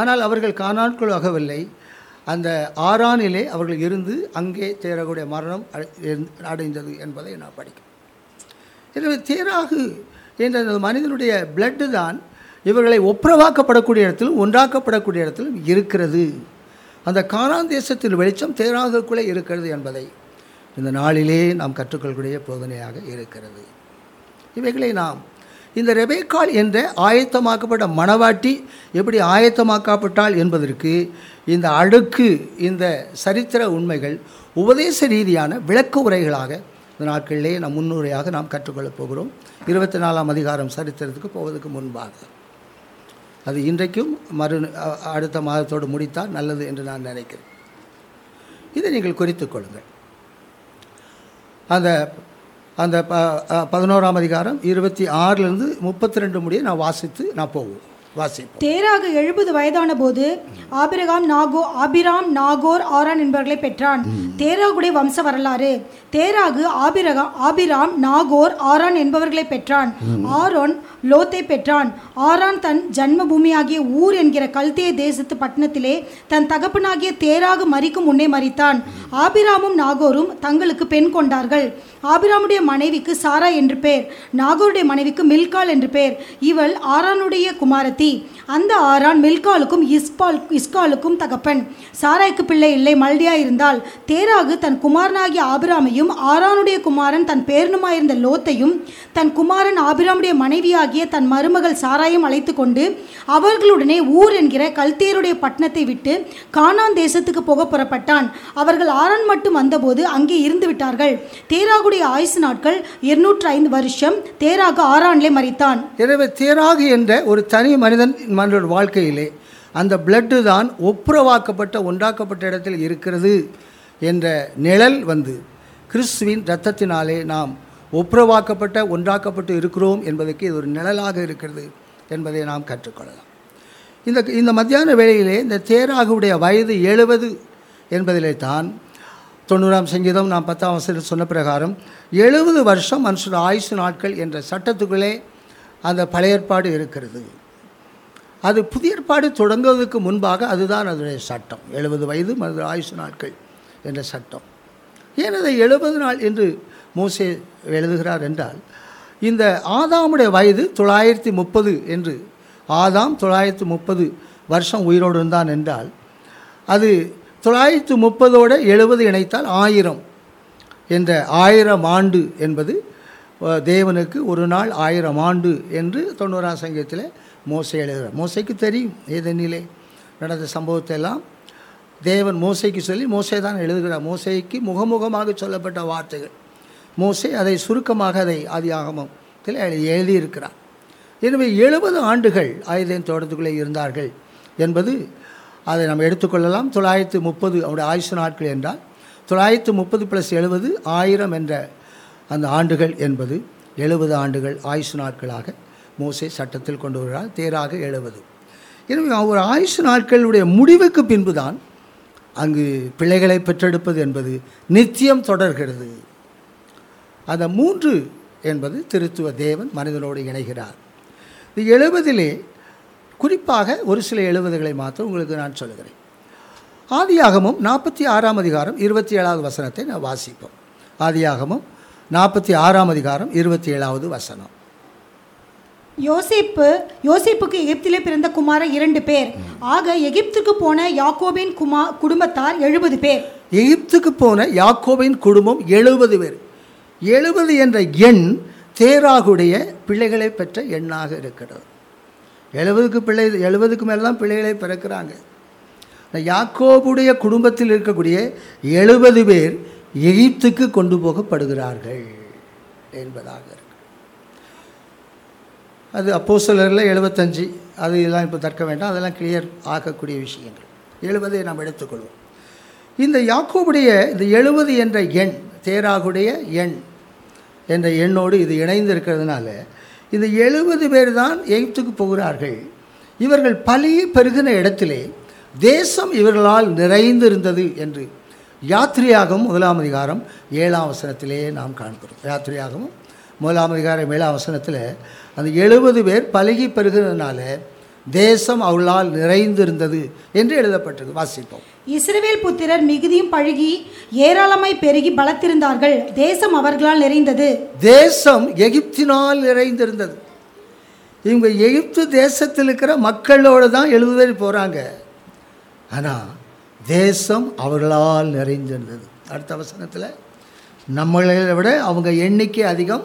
ஆனால் அவர்கள் கானான்குள் ஆகவில்லை அந்த ஆறானிலே அவர்கள் இருந்து அங்கே தேரகுடைய மரணம் அடைந்தது என்பதை நான் படிக்கிறேன். எனவே தேராகு என்ற மனிதனுடைய பிளட்டு தான் இவர்களை ஒப்புரவாக்கப்படக்கூடிய இடத்திலும் ஒன்றாக்கப்படக்கூடிய இடத்திலும் இருக்கிறது. அந்த காணாந்தேசத்தில் வெளிச்சம் தேராகுக்குள்ளே இருக்கிறது என்பதை இந்த நாளிலே நாம் கற்றுக்கொள்ளக்கூடிய போதனையாக இருக்கிறது. இவைகளை நாம் இந்த ரெபேக்கால் என்ற ஆயத்தமாக்கப்பட்ட மணவாட்டி எப்படி ஆயத்தமாக்கப்பட்டால் என்பதற்கு இந்த அடுக்கு இந்த சரித்திர உண்மைகள் உபதேச ரீதியான விளக்க உரைகளாக இந்த நாட்களிலே நாம் முன்னுரையாக நாம் கற்றுக்கொள்ளப் போகிறோம். இருபத்தி நாலாம் அதிகாரம் சரித்திரத்துக்கு போவதற்கு முன்பாக. அது இன்றைக்கும் மறு அடுத்த மாதத்தோடு முடித்தால் நல்லது என்று நான் நினைக்கிறேன். இதை நீங்கள் குறித்து கொள்ளுங்கள். அந்த அந்த ப பதினோராம் அதிகாரம் இருபத்தி ஆறிலிருந்து முப்பத்தி ரெண்டு முடிய நான் வாசித்து நான் போவோம். வாசிப்போம். தேராக எழுபது வயதான போது Abraham Nahor Abram Nahor Haran என்பவர்களை பெற்றான். தேராகுடைய வம்ச வரலாறு. Terah Abraham Abram Nahor Haran என்பவர்களை பெற்றான். ஆரோன் லோத்தை பெற்றான். ஆரான் தன் ஜன்ம பூமியாகிய ஊர் என்கிற கல்தேய தேசத்து பட்டணத்திலே தன் தகப்பனாகிய தேராகு மரிக்கும் முன்னே மரித்தான். ஆபிராமும் நாகோரும் தங்களுக்கு பெண் கொண்டார்கள். ஆபிராமுடைய மனைவிக்கு சாரா என்று பேர். நாகோருடைய மனைவிக்கு மில்கால் என்று பேர். இவள் ஆரானுடைய குமாரத்தி. அந்த ஆரான் மில்காலுக்கும் இஸ்பால் இஸ்காலுக்கும் தகப்பன். சாராய்க்கு பிள்ளை இல்லை மல்டியா இருந்தால் தேராகு தன் குமாரனாகிய ஆபிராமையும் ஆரானுடைய குமாரன் தன் பேரனுமாயிருந்த லோத்தையும் தன் குமாரன் ஆபிராமுடைய மனைவியாகிய தன் மருமகள் சாராயும் அழைத்து கொண்டு அவர்களுடனே ஊர் என்கிற கல்தேருடைய பட்டணத்தை விட்டு கானான் தேசத்துக்கு போக புறப்பட்டான். அவர்கள் ஆரான் மட்டும் வந்தபோது அங்கே இருந்து விட்டார்கள். தேராகுடைய ஆயுசு நாட்கள் இருநூற்று ஐந்து வருஷம் தேராகு ஆரான்லே மறித்தான் எனவே தேராகு என்ற ஒரு தனி மனிதன் மனிதன் வாழ்க்கையிலே அந்த பிளட்டு தான் ஒப்புரவாக்கப்பட்ட ஒன்றாக்கப்பட்ட இடத்தில் இருக்கிறது என்ற நிழல் வந்து கிறிஸ்துவின் இரத்தத்தினாலே நாம் ஒப்புரவாக்கப்பட்ட ஒன்றாக்கப்பட்டு இருக்கிறோம் என்பதற்கு இது ஒரு நிழலாக இருக்கிறது என்பதை நாம் கற்றுக்கொள்ளலாம். இந்த இந்த மத்தியான வேளையிலே இந்த தேராகுடைய வயது எழுபது என்பதிலே தான் தொண்ணூறாம் சங்கீதம் நாம் பத்தாம் வசதியில் சொன்ன பிரகாரம் எழுபது வருஷம் மனுஷன் ஆயுசு நாட்கள் என்ற சட்டத்துக்குள்ளே அந்த பழைய ஏற்பாடு இருக்கிறது. அது புதிய ஏற்பாடு தொடங்குவதற்கு முன்பாக அதுதான் அதனுடைய சட்டம். எழுபது வயது மது ஆயுசு நாட்கள் என்ற சட்டம். ஏன் அதை எழுபது நாள் என்று மோசே எழுதுகிறார் என்றால் இந்த ஆதாமுடைய வயது தொள்ளாயிரத்தி முப்பது என்று ஆதாம் தொள்ளாயிரத்தி முப்பது வருஷம் உயிரோடு இருந்தான் என்றால் அது தொள்ளாயிரத்து முப்பதோடு எழுபது இணைத்தால் ஆயிரம் என்ற ஆயிரம் ஆண்டு என்பது தேவனுக்கு ஒரு நாள் ஆயிரம் ஆண்டு என்று தொண்ணூறாம் சங்கத்தில் மோசை எழுதுகிறார் மோசைக்கு தெரியும் ஏதெனிலே நடந்த சம்பவத்தை எல்லாம் தேவன் மோசைக்கு சொல்லி மோசை தான் எழுதுகிறார். மோசைக்கு முகமுகமாக சொல்லப்பட்ட வார்த்தைகள். மோசை அதை சுருக்கமாக அதை ஆதியாகமத்தில் எழுதியிருக்கிறார். எனவே எழுபது ஆண்டுகள் ஆயுதம் தோட்டத்துக்குள்ளே இருந்தார்கள் என்பது அதை நாம் எடுத்துக்கொள்ளலாம். தொள்ளாயிரத்து முப்பது அவருடைய ஆயுசு நாட்கள் என்றால் தொள்ளாயிரத்து முப்பது ப்ளஸ் எழுபது ஆயிரம் என்ற அந்த ஆண்டுகள் என்பது எழுபது ஆண்டுகள் ஆயுசு நாட்களாக மோசை சட்டத்தில் கொண்டு வருகிறார் தேராக எழுவது. எனவே ஒரு ஆயுசு நாட்களுடைய முடிவுக்கு பின்புதான் அங்கு பிள்ளைகளை பெற்றெடுப்பது என்பது நித்தியம் தொடர்கிறது. அந்த மூன்று என்பது திருத்துவ தேவன் மனிதனோடு இணைகிறார். இது எழுபதிலே குறிப்பாக ஒரு சில எழுபதுகளை மாத்திரம் உங்களுக்கு நான் சொல்லுகிறேன். ஆதியாகமும் நாற்பத்தி ஆறாம் அதிகாரம் இருபத்தி ஏழாவது வசனத்தை நான் வாசிப்போம். ஆதியாகமும் நாற்பத்தி ஆறாம் அதிகாரம் இருபத்தி ஏழாவது வசனம். யோசிப்பு யோசிப்புக்கு எகிப்திலே பிறந்த குமார இரண்டு பேர். ஆக எகிப்துக்கு போன யாக்கோபின் குமா குடும்பத்தார் எழுபது பேர். எகிப்துக்கு போன யாக்கோபின் குடும்பம் எழுபது பேர். எழுபது என்ற எண் தேராகுடைய பிள்ளைகளை பெற்ற எண்ணாக இருக்கிறது. எழுபதுக்கு பிள்ளை எழுபதுக்கு மேலே தான் பிள்ளைகளை பிறக்கிறாங்க. இந்த யாக்கோபுடைய குடும்பத்தில் இருக்கக்கூடிய எழுபது பேர் எகிப்துக்கு கொண்டு போகப்படுகிறார்கள் என்பதாக இருக்கு. அது அப்போ சிலரில் எழுபத்தஞ்சு. அது இதெல்லாம் இப்போ தற்க வேண்டாம். அதெல்லாம் கிளியர் ஆகக்கூடிய விஷயங்கள். எழுபதை நாம் எடுத்துக்கொள்வோம். இந்த யாக்கோபுடைய இந்த எழுபது என்ற எண் தேராகுடைய எண் என்ற எண்ணோடு இது இணைந்து இருக்கிறதுனால இந்த எழுபது பேர் தான் எகிப்துக்கு போகிறார்கள். இவர்கள் பழைய பெருகின இடத்திலே தேசம் இவர்களால் நிறைந்திருந்தது என்று யாத்திரையாகவும் முதலாம் அதிகாரம் ஏழாம் வசனத்திலேயே நாம் காண்கிறோம். யாத்திரையாகவும் முதலாம் அதிகாரம் ஏழாம் வசனத்தில் அந்த எழுபது பேர் பலகி பெருகிறதுனால தேசம் அவர்களால் நிறைந்திருந்தது என்று எழுதப்பட்டிருக்கு வாசிப்போம். இஸ்ரவேல் புத்திரர் மிகுதியும் பழுகி ஏராளமாய் பெருகி பலத்திருந்தார்கள். தேசம் அவர்களால் நிறைந்தது. தேசம் எகிப்தினால் நிறைந்திருந்தது. இவங்க எகிப்து தேசத்தில் இருக்கிற மக்களோடு தான் எழுபது பேர் போகிறாங்க ஆனால் தேசம் அவர்களால் நிறைந்திருந்தது. அடுத்த வசனத்தில் நம்மளை விட அவங்க எண்ணிக்கை அதிகம்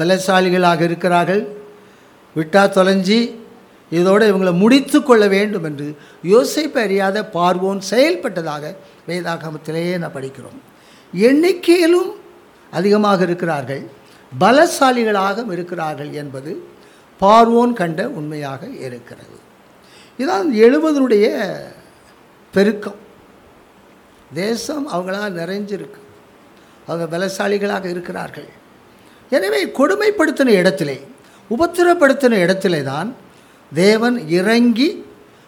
பலசாலிகளாக இருக்கிறார்கள். விட்டா தொலைஞ்சி இதோடு இவங்களை முடித்து கொள்ள வேண்டும் என்று யோசிப்பு அறியாத பார்வோன் செயல்பட்டதாக வேதாகமத்திலேயே நான் படிக்கிறோம். எண்ணிக்கையிலும் அதிகமாக இருக்கிறார்கள். பலசாலிகளாக இருக்கிறார்கள் என்பது பார்வோன் கண்ட உண்மையாக இருக்கிறது. இதான் எழுபதனுடைய பெருக்கம். தேசம் அவங்களால் நிறைஞ்சிருக்கு. அவங்க பலசாலிகளாக இருக்கிறார்கள். எனவே கொடுமைப்படுத்தின இடத்திலே உபத்திரப்படுத்தின இடத்திலே தான் தேவன் இறங்கி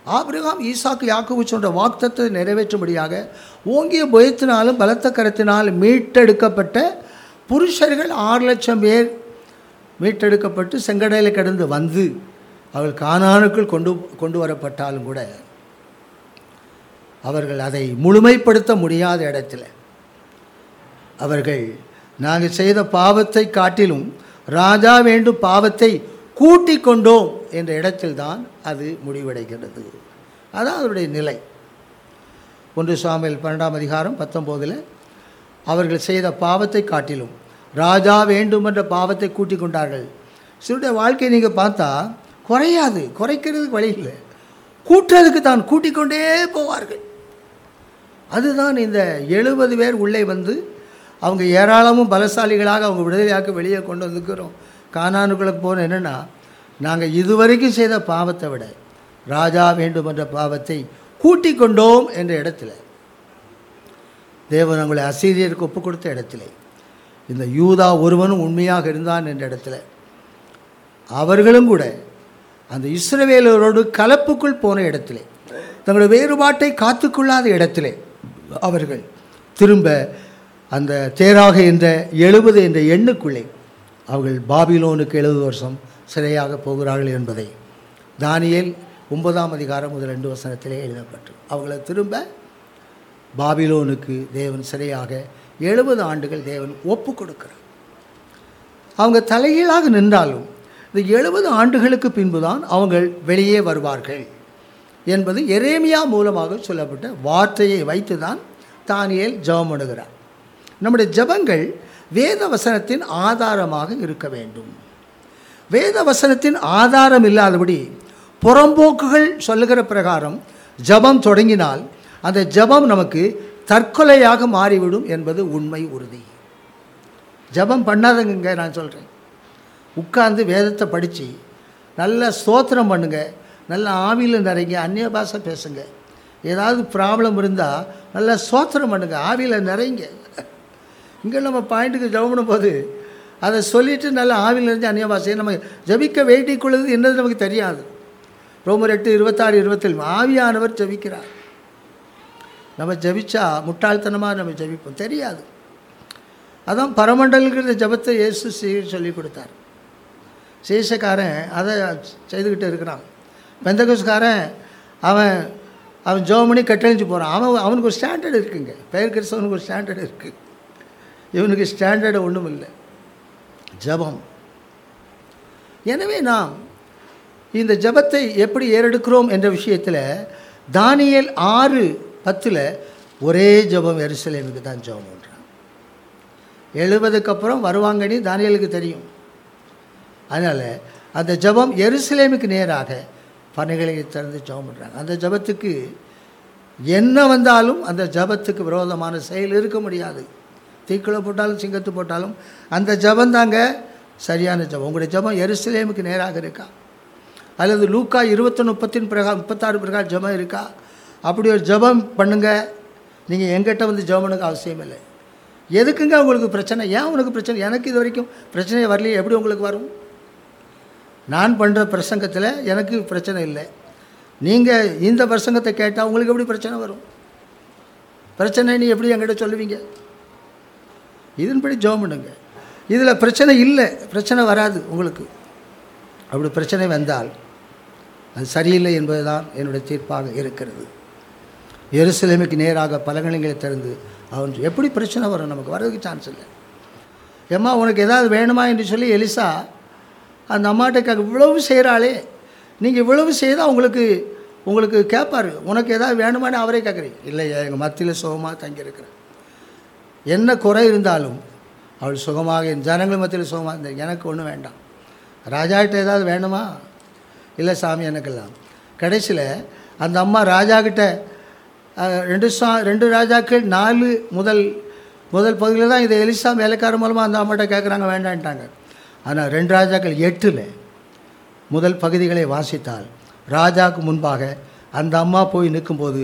ஆபிரகாம் ஈசாக்கு யாக்கோபு சொன்ன வாக்தத்தை நிறைவேற்றும்படியாக ஓங்கிய பயத்தினாலும் பலத்த கரத்தினால் மீட்டெடுக்கப்பட்ட புருஷர்கள் ஆறு லட்சம் பேர் மீட்டெடுக்கப்பட்டு செங்கடையில் கடந்து வந்து அவர்கள் காணானுக்குள் கொண்டு கொண்டு வரப்பட்டாலும் கூட அவர்கள் அதை முழுமைப்படுத்த முடியாத இடத்துல அவர்கள் நாங்கள் செய்த பாவத்தை காட்டிலும் ராஜா வேண்டும் பாவத்தை கூட்டி கொண்டோம் என்ற இடத்தில்தான் அது முடிவடைகிறது அதான் அதனுடைய நிலை. ஒன்று சாமியல் பன்னெண்டாம் அதிகாரம் பத்தொம்போதில் அவர்கள் செய்த பாவத்தை காட்டிலும் ராஜா வேண்டும் என்ற பாவத்தை கூட்டிக் கொண்டார்கள். சிறுடைய வாழ்க்கையை நீங்கள் பார்த்தா குறையாது குறைக்கிறதுக்கு வழி இல்லை. கூட்டுறதுக்கு தான் கூட்டிக்கொண்டே போவார்கள். அதுதான் இந்த எழுபது பேர் உள்ளே வந்து அவங்க ஏராளமும் பலசாலிகளாக அவங்க விடுதலையாக்க வெளியே கொண்டு வந்துக்கிறோம் கானானுக்குள்ளே போன என்னென்னா நாங்கள் இதுவரைக்கும் செய்த பாவத்தை விட ராஜா வேண்டும் என்ற பாவத்தை கூட்டி கொண்டோம் என்ற இடத்துல தேவன் அவங்களை அசீரியருக்கு ஒப்பு கொடுத்த இடத்துல இந்த யூதா ஒருவனும் உண்மையாக இருந்தான் என்ற இடத்துல அவர்களும் கூட அந்த இஸ்ரவேலரோடு கலப்புக்குள் போன இடத்துல தங்களுடைய வேறுபாட்டை காத்துக்கொள்ளாத இடத்துல அவர்கள் திரும்ப அந்த தேராக என்ற எழுபது என்ற எண்ணுக்குள்ளே அவர்கள் பாபிலோனுக்கு எழுபது வருஷம் சிறையாக போகிறார்கள் என்பதை தானியேல் ஒன்பதாம் அதிகாரம் முதல் ரெண்டு வசனத்திலே எழுதப்பட்டு அவங்கள திரும்ப பாபிலோனுக்கு தேவன் சிறையாக எழுபது ஆண்டுகள் தேவன் ஒப்பு கொடுக்கிறார். அவங்க தலைகீழாக நின்றாலும் இந்த எழுபது ஆண்டுகளுக்கு பின்புதான் அவங்கள் வெளியே வருவார்கள் என்பது எரேமியா மூலமாக சொல்லப்பட்ட வார்த்தையை வைத்து தான் தானியேல் ஜெபம் பண்ணுகிறார். நம்முடைய ஜெபங்கள் வேத வசனத்தின் ஆதாரமாக இருக்க வேண்டும். வேத வசனத்தின் ஆதாரம் இல்லாதபடி புறம்போக்குகள் சொல்லுகிற பிரகாரம் ஜெபம் தொடங்கினால் அந்த ஜெபம் நமக்கு தற்கொலையாக மாறிவிடும் என்பது உண்மை உறுதி. ஜெபம் பண்ணாதங்க நான் சொல்கிறேன் உட்கார்ந்து வேதத்தை படித்து நல்ல ஸ்தோத்திரம் பண்ணுங்கள் நல்ல ஆவியில் நிறைங்க அந்நிய பாஷை பேசுங்க. ஏதாவது ப்ராப்ளம் இருந்தால் நல்லா ஸ்தோத்திரம் பண்ணுங்கள் ஆவியில் நிறைங்க இங்கே நம்ம பாயிண்ட்டுக்கு ஜபம் போது அதை சொல்லிவிட்டு நல்லா ஆவியில் இருந்து அந்நிய நம்ம ஜபிக்க வேண்டிக் கொள்வது என்னது நமக்கு தெரியாது. ரோமர் எட்டு இருபத்தாறு இருபத்தேழு ஆவியானவர் ஜபிக்கிறார். நம்ம ஜபிச்சா முட்டாள்தனமாக நம்ம ஜபிப்போம். தெரியாது. அதான் பரமண்டலுங்கிற ஜபத்தை இயேசு செய்ய சொல்லி கொடுத்தார். சேஷக்காரன் அதை செய்துக்கிட்டு இருக்கிறான். பெந்தகோஸ்காரன் அவன் அவன் ஜோமணி கட்டழிஞ்சு போகிறான் அவன் அவனுக்கு ஒரு ஸ்டாண்டர்ட் இருக்குங்க. பெயர் கிறிஸ்தவனுக்கு ஒரு ஸ்டாண்டர்ட் இருக்குது இவனுக்கு ஸ்டாண்டர்டு ஒன்றும் இல்லை. ஜபம். எனவே நாம் இந்த ஜபத்தை எப்படி ஏறெடுக்கிறோம் என்ற விஷயத்தில் தானியல் ஆறு பத்தில் ஒரே ஜபம் எருசலேமுக்கு தான் ஜபம் பண்ணுறான் எழுபதுக்கு அப்புறம் வருவாங்கன்னு தானியலுக்கு தெரியும். அதனால் அந்த ஜபம் எருசலேமுக்கு நேராக பணிகளை திறந்து ஜபம் பண்ணுறாங்க அந்த ஜபத்துக்கு என்ன வந்தாலும் அந்த ஜபத்துக்கு விரோதமான செயல் இருக்க முடியாது. தீக்கிழ போட்டாலும் சிங்கத்து போட்டாலும் அந்த ஜபம் தாங்க சரியான ஜபம். உங்களுடைய ஜபம் எருசலேமுக்கு நேராக இருக்கா? அல்லது லூக்கா இருபத்தி முப்பத்தின் பிரகா முப்பத்தாறு பிரகாரம் ஜபம் இருக்கா? அப்படி ஒரு ஜபம் பண்ணுங்கள் நீங்கள் எங்கிட்ட வந்து ஜபம் பண்ணுங்க அவசியம் இல்லை. எதுக்குங்க உங்களுக்கு பிரச்சனை? ஏன் உங்களுக்கு பிரச்சனை? எனக்கு இது வரைக்கும் பிரச்சனையை வரலையே. எப்படி உங்களுக்கு வரும்? நான் பண்ணுற பிரசங்கத்தில் எனக்கு பிரச்சனை இல்லை. நீங்கள் இந்த பிரசங்கத்தை கேட்டால் உங்களுக்கு எப்படி பிரச்சனை வரும்? பிரச்சனை நீ எப்படி என்கிட்ட சொல்லுவீங்க? இதன்படி ஜோம் பண்ணுங்க. இதில் பிரச்சனை இல்லை. பிரச்சனை வராது உங்களுக்கு. அப்படி பிரச்சனை வந்தால் அது சரியில்லை என்பதுதான் என்னுடைய தீர்ப்பாக இருக்கிறது. எருசலேமுக்கு நேராக பலகணிகளை திறந்து அவன் எப்படி பிரச்சனை வரும்? நமக்கு வர்றதுக்கு சான்ஸ் இல்லை. ஏம்மா உனக்கு ஏதாவது வேணுமா? என்று சொல்லி எலிசா அந்த அம்மாட்ட இவ்வளவு செய்கிறாளே நீங்கள் இவ்வளவு செய்தால் உங்களுக்கு உங்களுக்கு கேட்பார் உனக்கு ஏதாவது வேணுமான்னு அவரே கேட்குறீங்க இல்லை எங்கள் மத்தியில் சுகமாக தங்கியிருக்கிறேன். என்ன குறை இருந்தாலும் அவள் சுகமாக என் ஜனங்கள் மத்தியில் சுகமாக இருந்த எனக்கு ஒன்றும் வேண்டாம். ராஜாகிட்ட ஏதாவது வேணுமா? இல்லை சாமி எனக்கெல்லாம். கடைசியில் அந்த அம்மா ராஜாக்கிட்ட ரெண்டு சா ரெண்டு ராஜாக்கள் நாலு முதல் முதல் பகுதியில் தான் இதை எலிசா வேலைக்கார மூலமாக அந்த அம்மாட்ட கேட்குறாங்க வேண்டான்ட்டாங்க. ஆனால் ரெண்டு ராஜாக்கள் எட்டில் முதல் பகுதிகளை வாசித்தால் ராஜாவுக்கு முன்பாக அந்த அம்மா போய் நிற்கும்போது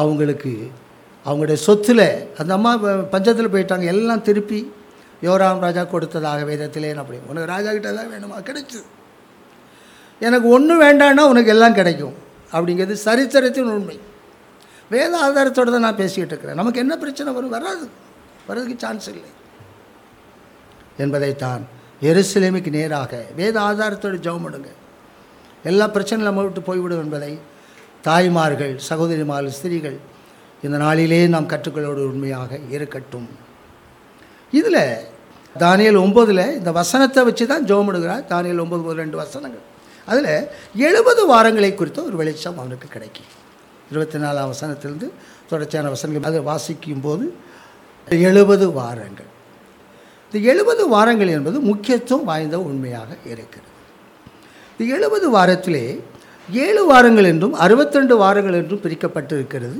அவங்களுக்கு அவங்களுடைய சொத்தில் அந்த அம்மா பஞ்சத்தில் போயிட்டாங்க. எல்லாம் திருப்பி யோராம் ராஜா கொடுத்ததாக வேதத்திலேன்னு அப்படி உனக்கு ராஜா கிட்ட தான் வேணுமா? கிடைச்சி. எனக்கு ஒன்றும் வேண்டான்னா உனக்கு எல்லாம் கிடைக்கும். அப்படிங்கிறது சரித்திரத்தின் உண்மை. வேத ஆதாரத்தோடு தான் நான் பேசிக்கிட்டு இருக்கிறேன். நமக்கு என்ன பிரச்சனை வரும்? வராது. வர்றதுக்கு சான்ஸ் இல்லை. என்பதைத்தான் எருசலேமுக்கு நேராக வேத ஆதாரத்தோடு ஜெபம் பண்ணுங்க. எல்லா பிரச்சனையும் நம்ம விட்டு போய்விடும் என்பதை தாய்மார்கள் சகோதரிமார்கள் ஸ்திரீகள் இந்த நாளிலே நாம் கற்றுக்கொள்ளோடு உண்மையாக இருக்கட்டும். இதில் தானியல் ஒம்பதில் இந்த வசனத்தை வச்சு தான் ஜோமிடுகிறார் தானியல் ஒம்பது முதல் ரெண்டு வசனங்கள். அதில் எழுபது வாரங்களை குறித்த ஒரு வெளிச்சம் அவனுக்கு கிடைக்கும். இருபத்தி நாலாம் வசனத்திலிருந்து தொடர்ச்சியான வசனங்கள் அதை வாசிக்கும் போது எழுபது வாரங்கள். இந்த எழுபது வாரங்கள் என்பது முக்கியத்துவம் வாய்ந்த உண்மையாக இருக்கிறது. இந்த எழுபது வாரத்திலே ஏழு வாரங்கள் என்றும் அறுபத்திரெண்டு வாரங்கள் என்றும் பிரிக்கப்பட்டு இருக்கிறது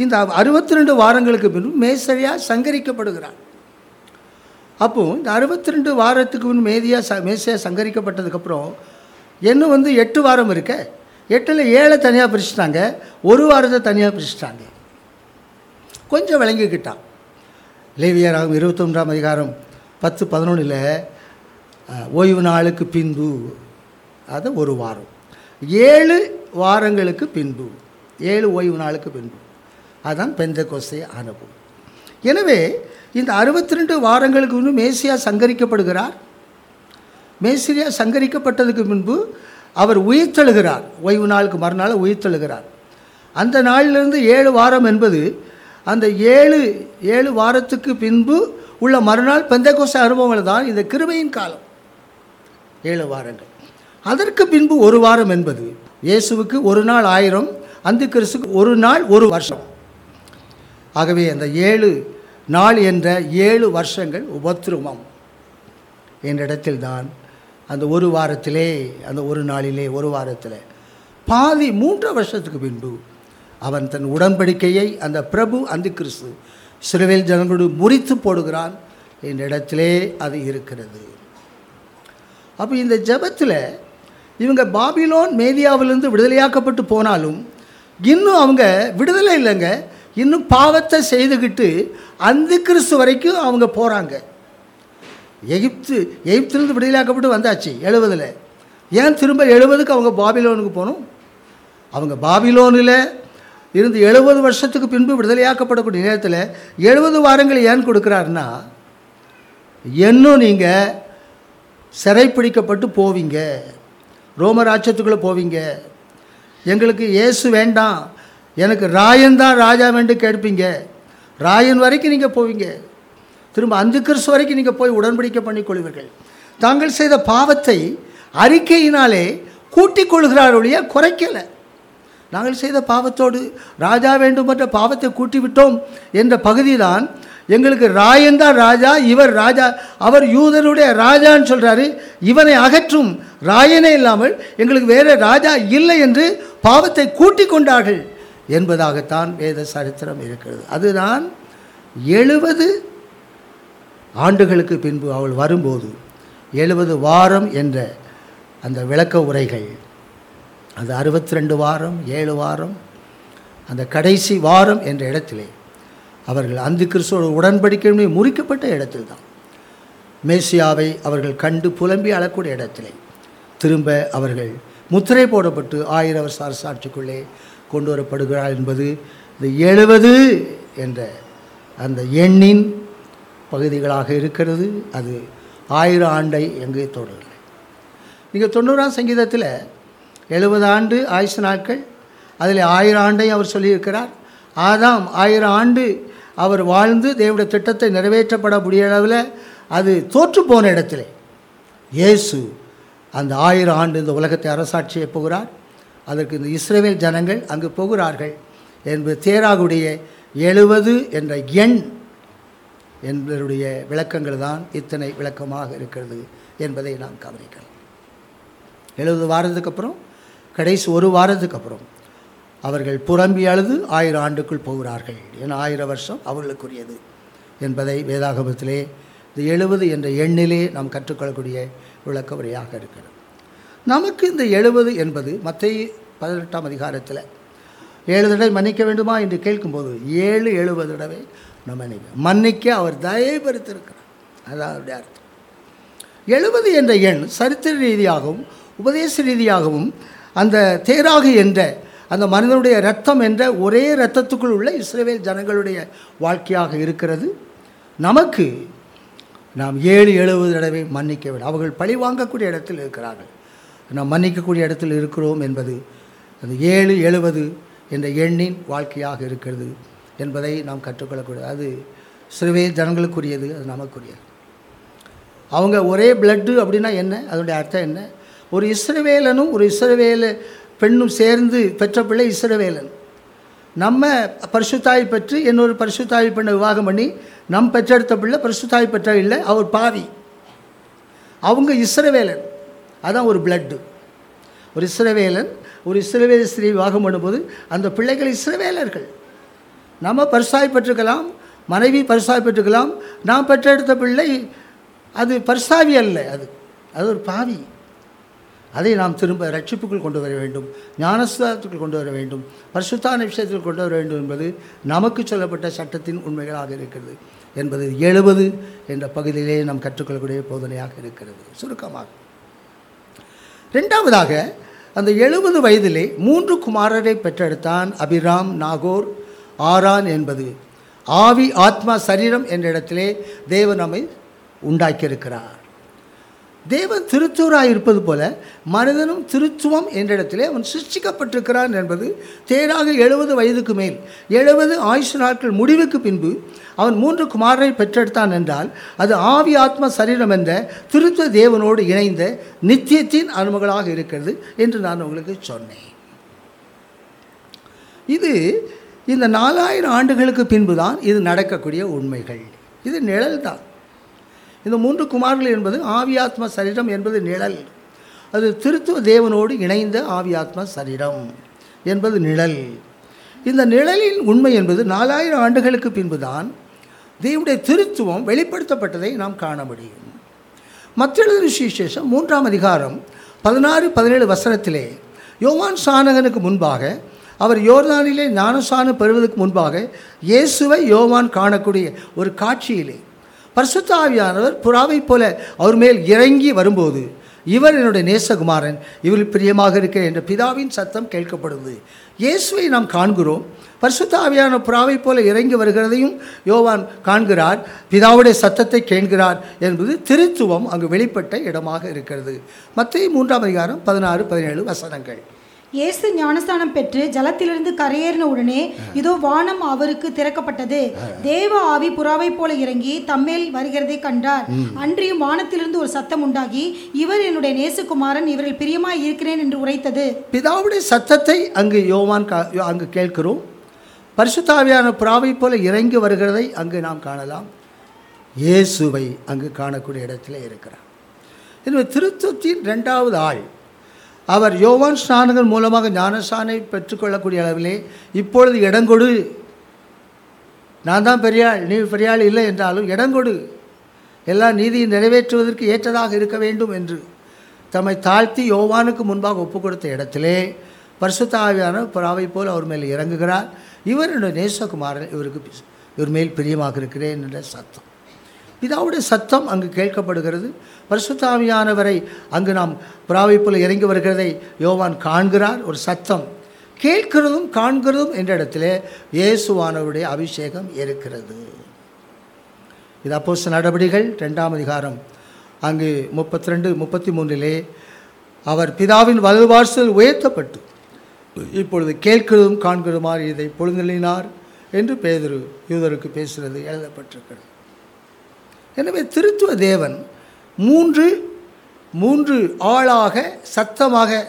இந்த அறுபத்தி ரெண்டு வாரங்களுக்கு பின்பு மேசரியாக சங்கரிக்கப்படுகிறார் அப்போது இந்த அறுபத்தி ரெண்டு வாரத்துக்கு முன் மேதியாக ச மேசையாக சங்கரிக்கப்பட்டதுக்கப்புறம் இன்னும் வந்து எட்டு வாரம் இருக்க? எட்டில் ஏழை தனியாக பிரிச்சுட்டாங்க ஒரு வாரத்தை தனியாக பிரிச்சுட்டாங்க. கொஞ்சம் விளங்கிக்கிட்டான். லேவியராகும் இருபத்தொன்றாம் அதிகாரம் பத்து பதினொன்றில் ஓய்வு நாளுக்கு பின்பு அது ஒரு வாரம். ஏழு வாரங்களுக்கு பின்பு ஏழு ஓய்வு நாளுக்கு பின்பு. அதுதான் பெந்த கொசை அனுபவம். எனவே இந்த அறுபத்தி ரெண்டு வாரங்களுக்கு முன்பு மேசியா சங்கரிக்கப்படுகிறார். மேசிரியா சங்கரிக்கப்பட்டதுக்கு முன்பு அவர் உயிர்த்தெழுகிறார். ஓய்வு நாளுக்கு மறுநாள் உயிர்த்தெழுகிறார். அந்த நாளிலிருந்து ஏழு வாரம் என்பது அந்த ஏழு ஏழு வாரத்துக்கு பின்பு உள்ள மறுநாள் பெந்தகோச அனுபவங்கள் தான் இந்த கிருபையின் காலம். ஏழு வாரங்கள். அதற்கு பின்பு ஒரு வாரம் என்பது இயேசுவுக்கு ஒரு நாள் ஆயிரம் அந்த கிறிஸ்துக்கு ஒரு நாள் ஒரு வருஷம். ஆகவே அந்த ஏழு நாள் என்ற ஏழு வருஷங்கள் உபத்ருமம் என்ற இடத்தில்தான் அந்த ஒரு வாரத்திலே அந்த ஒரு நாளிலே ஒரு வாரத்தில். பாதி மூன்று வருஷத்துக்கு பின்பு அவன் தன் உடன்படிக்கையை அந்த பிரபு அந்த கிறிஸ்து சிறுவேல் ஜனங்களோடு முறித்து போடுகிறான் என்ற இடத்திலே அது இருக்கிறது. அப்போ இந்த ஜெபத்தில் இவங்க பாபிலோன் மேதியாவிலிருந்து விடுதலையாக்கப்பட்டு போனாலும் இன்னும் அவங்க விடுதலை இல்லைங்க. இன்னும் பாவத்தை செய்துக்கிட்டு அந்த கிறிஸ்து வரைக்கும் அவங்க போகிறாங்க எகிப்து எகிப்திலிருந்து விடுதலாக்கப்பட்டு வந்தாச்சு எழுபதில். ஏன் திரும்ப எழுபதுக்கு அவங்க பாபிலோனுக்கு போகணும் அவங்க பாபிலோனில் இருந்து எழுபது வருஷத்துக்கு பின்பு விடுதலையாக்கப்படக்கூடிய நேரத்தில் எழுபது வாரங்கள் ஏன் கொடுக்குறாருன்னா இன்னும் நீங்கள் சிறைப்பிடிக்கப்பட்டு போவீங்க. ரோமராட்சத்துக்குள்ளே போவீங்க. எங்களுக்கு இயேசு வேண்டாம். எனக்கு ராயன் தான் ராஜா வேண்டு கேட்பீங்க. ராயன் வரைக்கும் நீங்கள் போவீங்க. திரும்ப அந்த கிறிஸ்து வரைக்கும் நீங்கள் போய் உடன்படிக்கை பண்ணிக்கொள்வீர்கள் தாங்கள் செய்த பாவத்தை அறிக்கையினாலே கூட்டிக் கொள்கிறார் ஒழிய குறைக்கலை. நாங்கள் செய்த பாவத்தோடு ராஜா வேண்டும் என்ற பாவத்தை கூட்டி விட்டோம் என்ற பகுதிதான் எங்களுக்கு ராயன்தான் ராஜா இவர் ராஜா அவர் யூதனுடைய ராஜான்னு சொல்கிறாரு இவனை அகற்றும் ராயனே இல்லாமல் எங்களுக்கு வேறு ராஜா இல்லை என்று பாவத்தை கூட்டி கொண்டார்கள். என்பதாகத்தான் வேத சரித்திரம் இருக்கிறது. அதுதான் எழுபது ஆண்டுகளுக்கு பின்பு அவள் வரும்போது எழுபது வாரம் என்ற அந்த விளக்க உரைகள் அந்த அறுபத்தி ரெண்டு வாரம் ஏழு வாரம் அந்த கடைசி வாரம் என்ற இடத்திலே அவர்கள் அந்த கிறிஸ்துவோட உடன்படிக்கை முறிக்கப்பட்ட இடத்தில் தான் மேசியாவை அவர்கள் கண்டு புலம்பி அழக்கூடிய இடத்திலே திரும்ப அவர்கள் முத்திரை போடப்பட்டு ஆயிரம் வருஷ அரசாட்சிக்குள்ளே கொண்டு வரப்படுகிறார் என்பது இந்த எழுபது என்ற அந்த எண்ணின் பகுதிகளாக இருக்கிறது. அது ஆயிரம் ஆண்டை எங்கே தொடரலை நீங்கள் தொண்ணூறாம் சங்கீதத்தில் எழுபது ஆண்டு ஆயுசு நாட்கள் அதில் ஆயிரம் ஆண்டை அவர் சொல்லியிருக்கிறார். ஆதாம் ஆயிரம் ஆண்டு அவர் வாழ்ந்து தேவனுடைய திட்டத்தை நிறைவேற்றப்பட முடிய அளவில் அது தோற்று போன இடத்துல. இயேசு அந்த ஆயிரம் ஆண்டு இந்த உலகத்தை அரசாட்சியை போகிறார். அதற்கு இந்த இஸ்ரேல் ஜனங்கள் அங்கு போகிறார்கள் என்பது தேராகுடைய எழுபது என்ற எண் என்பதனுடைய விளக்கங்கள் தான் இத்தனை விளக்கமாக இருக்கிறது என்பதை நாம் கவனிக்கலாம். எழுபது வாரத்துக்கு அப்புறம் கடைசி ஒரு வாரத்துக்கு அப்புறம் அவர்கள் புறம்பி அழுது ஆயிரம் ஆண்டுக்குள் போகிறார்கள். ஏன்னா ஆயிரம் வருஷம் அவர்களுக்குரியது என்பதை வேதாகமத்திலே இந்த எழுபது என்ற எண்ணிலே நாம் கற்றுக்கொள்ளக்கூடிய விளக்க உரையாக இருக்கிறது. நமக்கு இந்த எழுபது என்பது மற்ற பதினெட்டாம் அதிகாரத்தில். ஏழு தடவை மன்னிக்க வேண்டுமா என்று கேட்கும்போது ஏழு எழுபது தடவை நம்ம மன்னிக்க. மன்னிக்க அவர் தயபெருத்திருக்கிறார் அதான் அவருடைய அர்த்தம். எழுபது என்ற எண் சரித்திர ரீதியாகவும் உபதேச ரீதியாகவும் அந்த தேராகு என்ற அந்த மனிதனுடைய ரத்தம் என்ற ஒரே இரத்தத்துக்குள் உள்ள இஸ்ரேல் ஜனங்களுடைய வாழ்க்கையாக இருக்கிறது. நமக்கு நாம் ஏழு எழுபது தடவை மன்னிக்க வேண்டும். அவர்கள் பழி வாங்கக்கூடிய இடத்தில் இருக்கிறார்கள். நாம் மன்னிக்கக்கூடிய இடத்தில் இருக்கிறோம் என்பது அந்த ஏழு எழுபது என்ற எண்ணின் வாழ்க்கையாக இருக்கிறது என்பதை நாம் கற்றுக்கொள்ளக்கூடாது. அது சிறுவே ஜனங்களுக்குரியது அது நமக்குரியது. அவங்க ஒரே பிளட்டு அப்படின்னா என்ன? அதனுடைய அர்த்தம் என்ன? ஒரு இஸ்ரவேலனும் ஒரு இஸ்ரவேல பெண்ணும் சேர்ந்து பெற்ற பிள்ளை இஸ்ரவேலன். நம்ம பரிசுத்தாய் பெற்று இன்னொரு பரிசுத்தாய் பெண்ணை விவாகம் பண்ணி நம் பெற்றெடுத்த பிள்ளை பரிசுத்தாய் பெற்ற இல்லை அவர் பாவி. அவங்க இஸ்ரவேலன். அதான் ஒரு பிளட்டு ஒரு இஸ்ரவேலன் ஒரு இஸ்ரவேல ஸ்திரீ விவாகம் பண்ணும்போது அந்த பிள்ளைகள் இஸ்ரவேலர்கள். நம்ம பரிசாய் பெற்றுக்கலாம் மனைவி பரிசாய் பெற்றுக்கலாம் நாம் பெற்றெடுத்த பிள்ளை அது பரிசாவி அல்ல அது. அது ஒரு பாவி. அதை நாம் திரும்ப ரட்சிப்புக்குள் கொண்டு வர வேண்டும் ஞானஸ்தானத்துக்குள் கொண்டு வர வேண்டும் பரிசுத்தான விஷயத்தில் கொண்டு வர வேண்டும் என்பது நமக்கு சொல்லப்பட்ட சட்டத்தின் உண்மைகளாக இருக்கிறது. என்பது எழுபது என்ற பகுதியிலே நாம் கற்றுக்கொள்ளக்கூடிய போதனையாக இருக்கிறது. சுருக்கமாக. ரெண்டாவதாக அந்த எழுபது வயதிலே மூன்று குமாரரை பெற்றெடுத்தான் அபிராம் நாகோர் ஆரான் என்பது. ஆவி ஆத்மா சரீரம் என்ற இடத்திலே தேவ நம்மை உண்டாக்கியிருக்கிறார். தேவன் திருச்சூராக இருப்பது போல மனிதனும் திருத்துவம் என்ற இடத்திலே அவன் சிருஷ்டிக்கப்பட்டிருக்கிறான் என்பது தேராக எழுபது வயதுக்கு மேல் எழுபது ஆயுஷ் நாட்கள் முடிவுக்கு பின்பு அவன் மூன்று குமாரரை பெற்றெடுத்தான் என்றால் அது ஆவி ஆத்ம சரீரம் என்ற திருத்துவ தேவனோடு இணைந்த நித்தியத்தின் அனுமகளாக இருக்கிறது என்று நான் உங்களுக்கு சொன்னேன். இது இந்த நாலாயிரம் ஆண்டுகளுக்கு பின்பு தான் இது நடக்கக்கூடிய உண்மைகள். இது நிழல் தான் இந்த மூன்று குமார்கள் என்பது ஆவியாத்ம சரீரம் என்பது நிழல். அது திருத்துவ தேவனோடு இணைந்த ஆவியாத்ம சரீரம் என்பது நிழல். இந்த நிழலின் உண்மை என்பது நாலாயிரம் ஆண்டுகளுக்கு பின்புதான் தேவனுடைய திருத்துவம் வெளிப்படுத்தப்பட்டதை நாம் காண முடியும். மற்றொரு விசேஷம் மூன்றாம் அதிகாரம் பதினாறு பதினேழு வசனத்திலே யோவான் சானகனுக்கு முன்பாக அவர் யோர்தானிலே ஞானசானம் பெறுவதற்கு முன்பாக இயேசுவை யோவான் காணக்கூடிய ஒரு காட்சியிலே பரிசுத்த ஆவியானவர் புறாவைப் போல அவர் மேல் இறங்கி வரும்போது இவர் என்னுடைய நேசகுமாரன் இவரில் பிரியமாக இருக்கிறேன் என்ற பிதாவின் சத்தம் கேட்கப்படுவது. இயேசுவை நாம் காண்கிறோம். பரிசுத்த ஆவியான புறாவைப் போல இறங்கி வருகிறதையும் யோவான் காண்கிறார். பிதாவுடைய சத்தத்தை கேட்கிறார் என்பது திருத்துவம் அங்கு வெளிப்பட்ட இடமாக இருக்கிறது. மற்ற மூன்றாம் அதிகாரம் பதினாறு பதினேழு வசனங்கள். இயேசு ஞானஸ்தானம் பெற்று ஜலத்திலிருந்து கரையேறின உடனே இதோ வானம் அவருக்கு திறக்கப்பட்டது. தேவ ஆவி புறாவை போல இறங்கி தம்மேல் வருகிறதை கண்டார். அன்றியும் வானத்திலிருந்து ஒரு சத்தம் உண்டாகி இவர் என்னுடைய நேசகுமாரன் இவரில் பிரியமாய் இருக்கிறேன் என்று உரைத்தது. பிதாவுடைய சத்தத்தை அங்கு யோவான் கா அங்கு கேட்கிறோம். பரிசுத்தாவியான புறாவை போல இறங்கி வருகிறதை அங்கு நாம் காணலாம். இயேசுவை அங்கு காணக்கூடிய இடத்துல இருக்கிறார். எனவே திருத்தத்தின் ரெண்டாவது ஆள் அவர் யோவான் ஸ்நானங்கள் மூலமாக ஞானஸ்தானை பெற்றுக்கொள்ளக்கூடிய அளவிலே இப்பொழுது இடங்கொடு நான் தான் பெரியாள் நீ பெரியாள் இல்லை என்றாலும் இடங்கொடு எல்லா நீதியை நிறைவேற்றுவதற்கு ஏற்றதாக இருக்க வேண்டும் என்று தம்மை தாழ்த்தி யோவானுக்கு முன்பாக ஒப்பு கொடுத்த இடத்திலே பரிசுத்த ஆவியான புறாவை போல் அவர் மேல் இறங்குகிறார். இவர் என்னுடைய நேசகுமாரன் இவருக்கு இவர் மேல் பிரியமாக இருக்கிறேன் என்ற சத்தம். பிதாவுடைய சத்தம் அங்கு கேட்கப்படுகிறது. பரிசுத்தாவியானவரை அங்கு நாம் புறாவைப்புல இறங்கி வருகிறதை யோவான் காண்கிறார். ஒரு சத்தம். கேட்கிறதும் காண்கிறதும் என்ற இடத்துல இயேசுவானவருடைய அபிஷேகம் இருக்கிறது. இது அப்போஸ் நடவடிக்கைகள் ரெண்டாம் அதிகாரம். அங்கு முப்பத்தி ரெண்டு முப்பத்தி மூணிலே அவர் பிதாவின் வலுவாசல் உயர்த்தப்பட்டு இப்பொழுது கேட்கிறதும் காண்கிறதுமாறு இதை பொழுந்தளினார் என்று பேதரு யூதருக்கு பேசுகிறது எழுதப்பட்டிருக்கிறது. எனவே திருத்துவ தேவன் மூன்று மூன்று ஆளாக சத்தமாக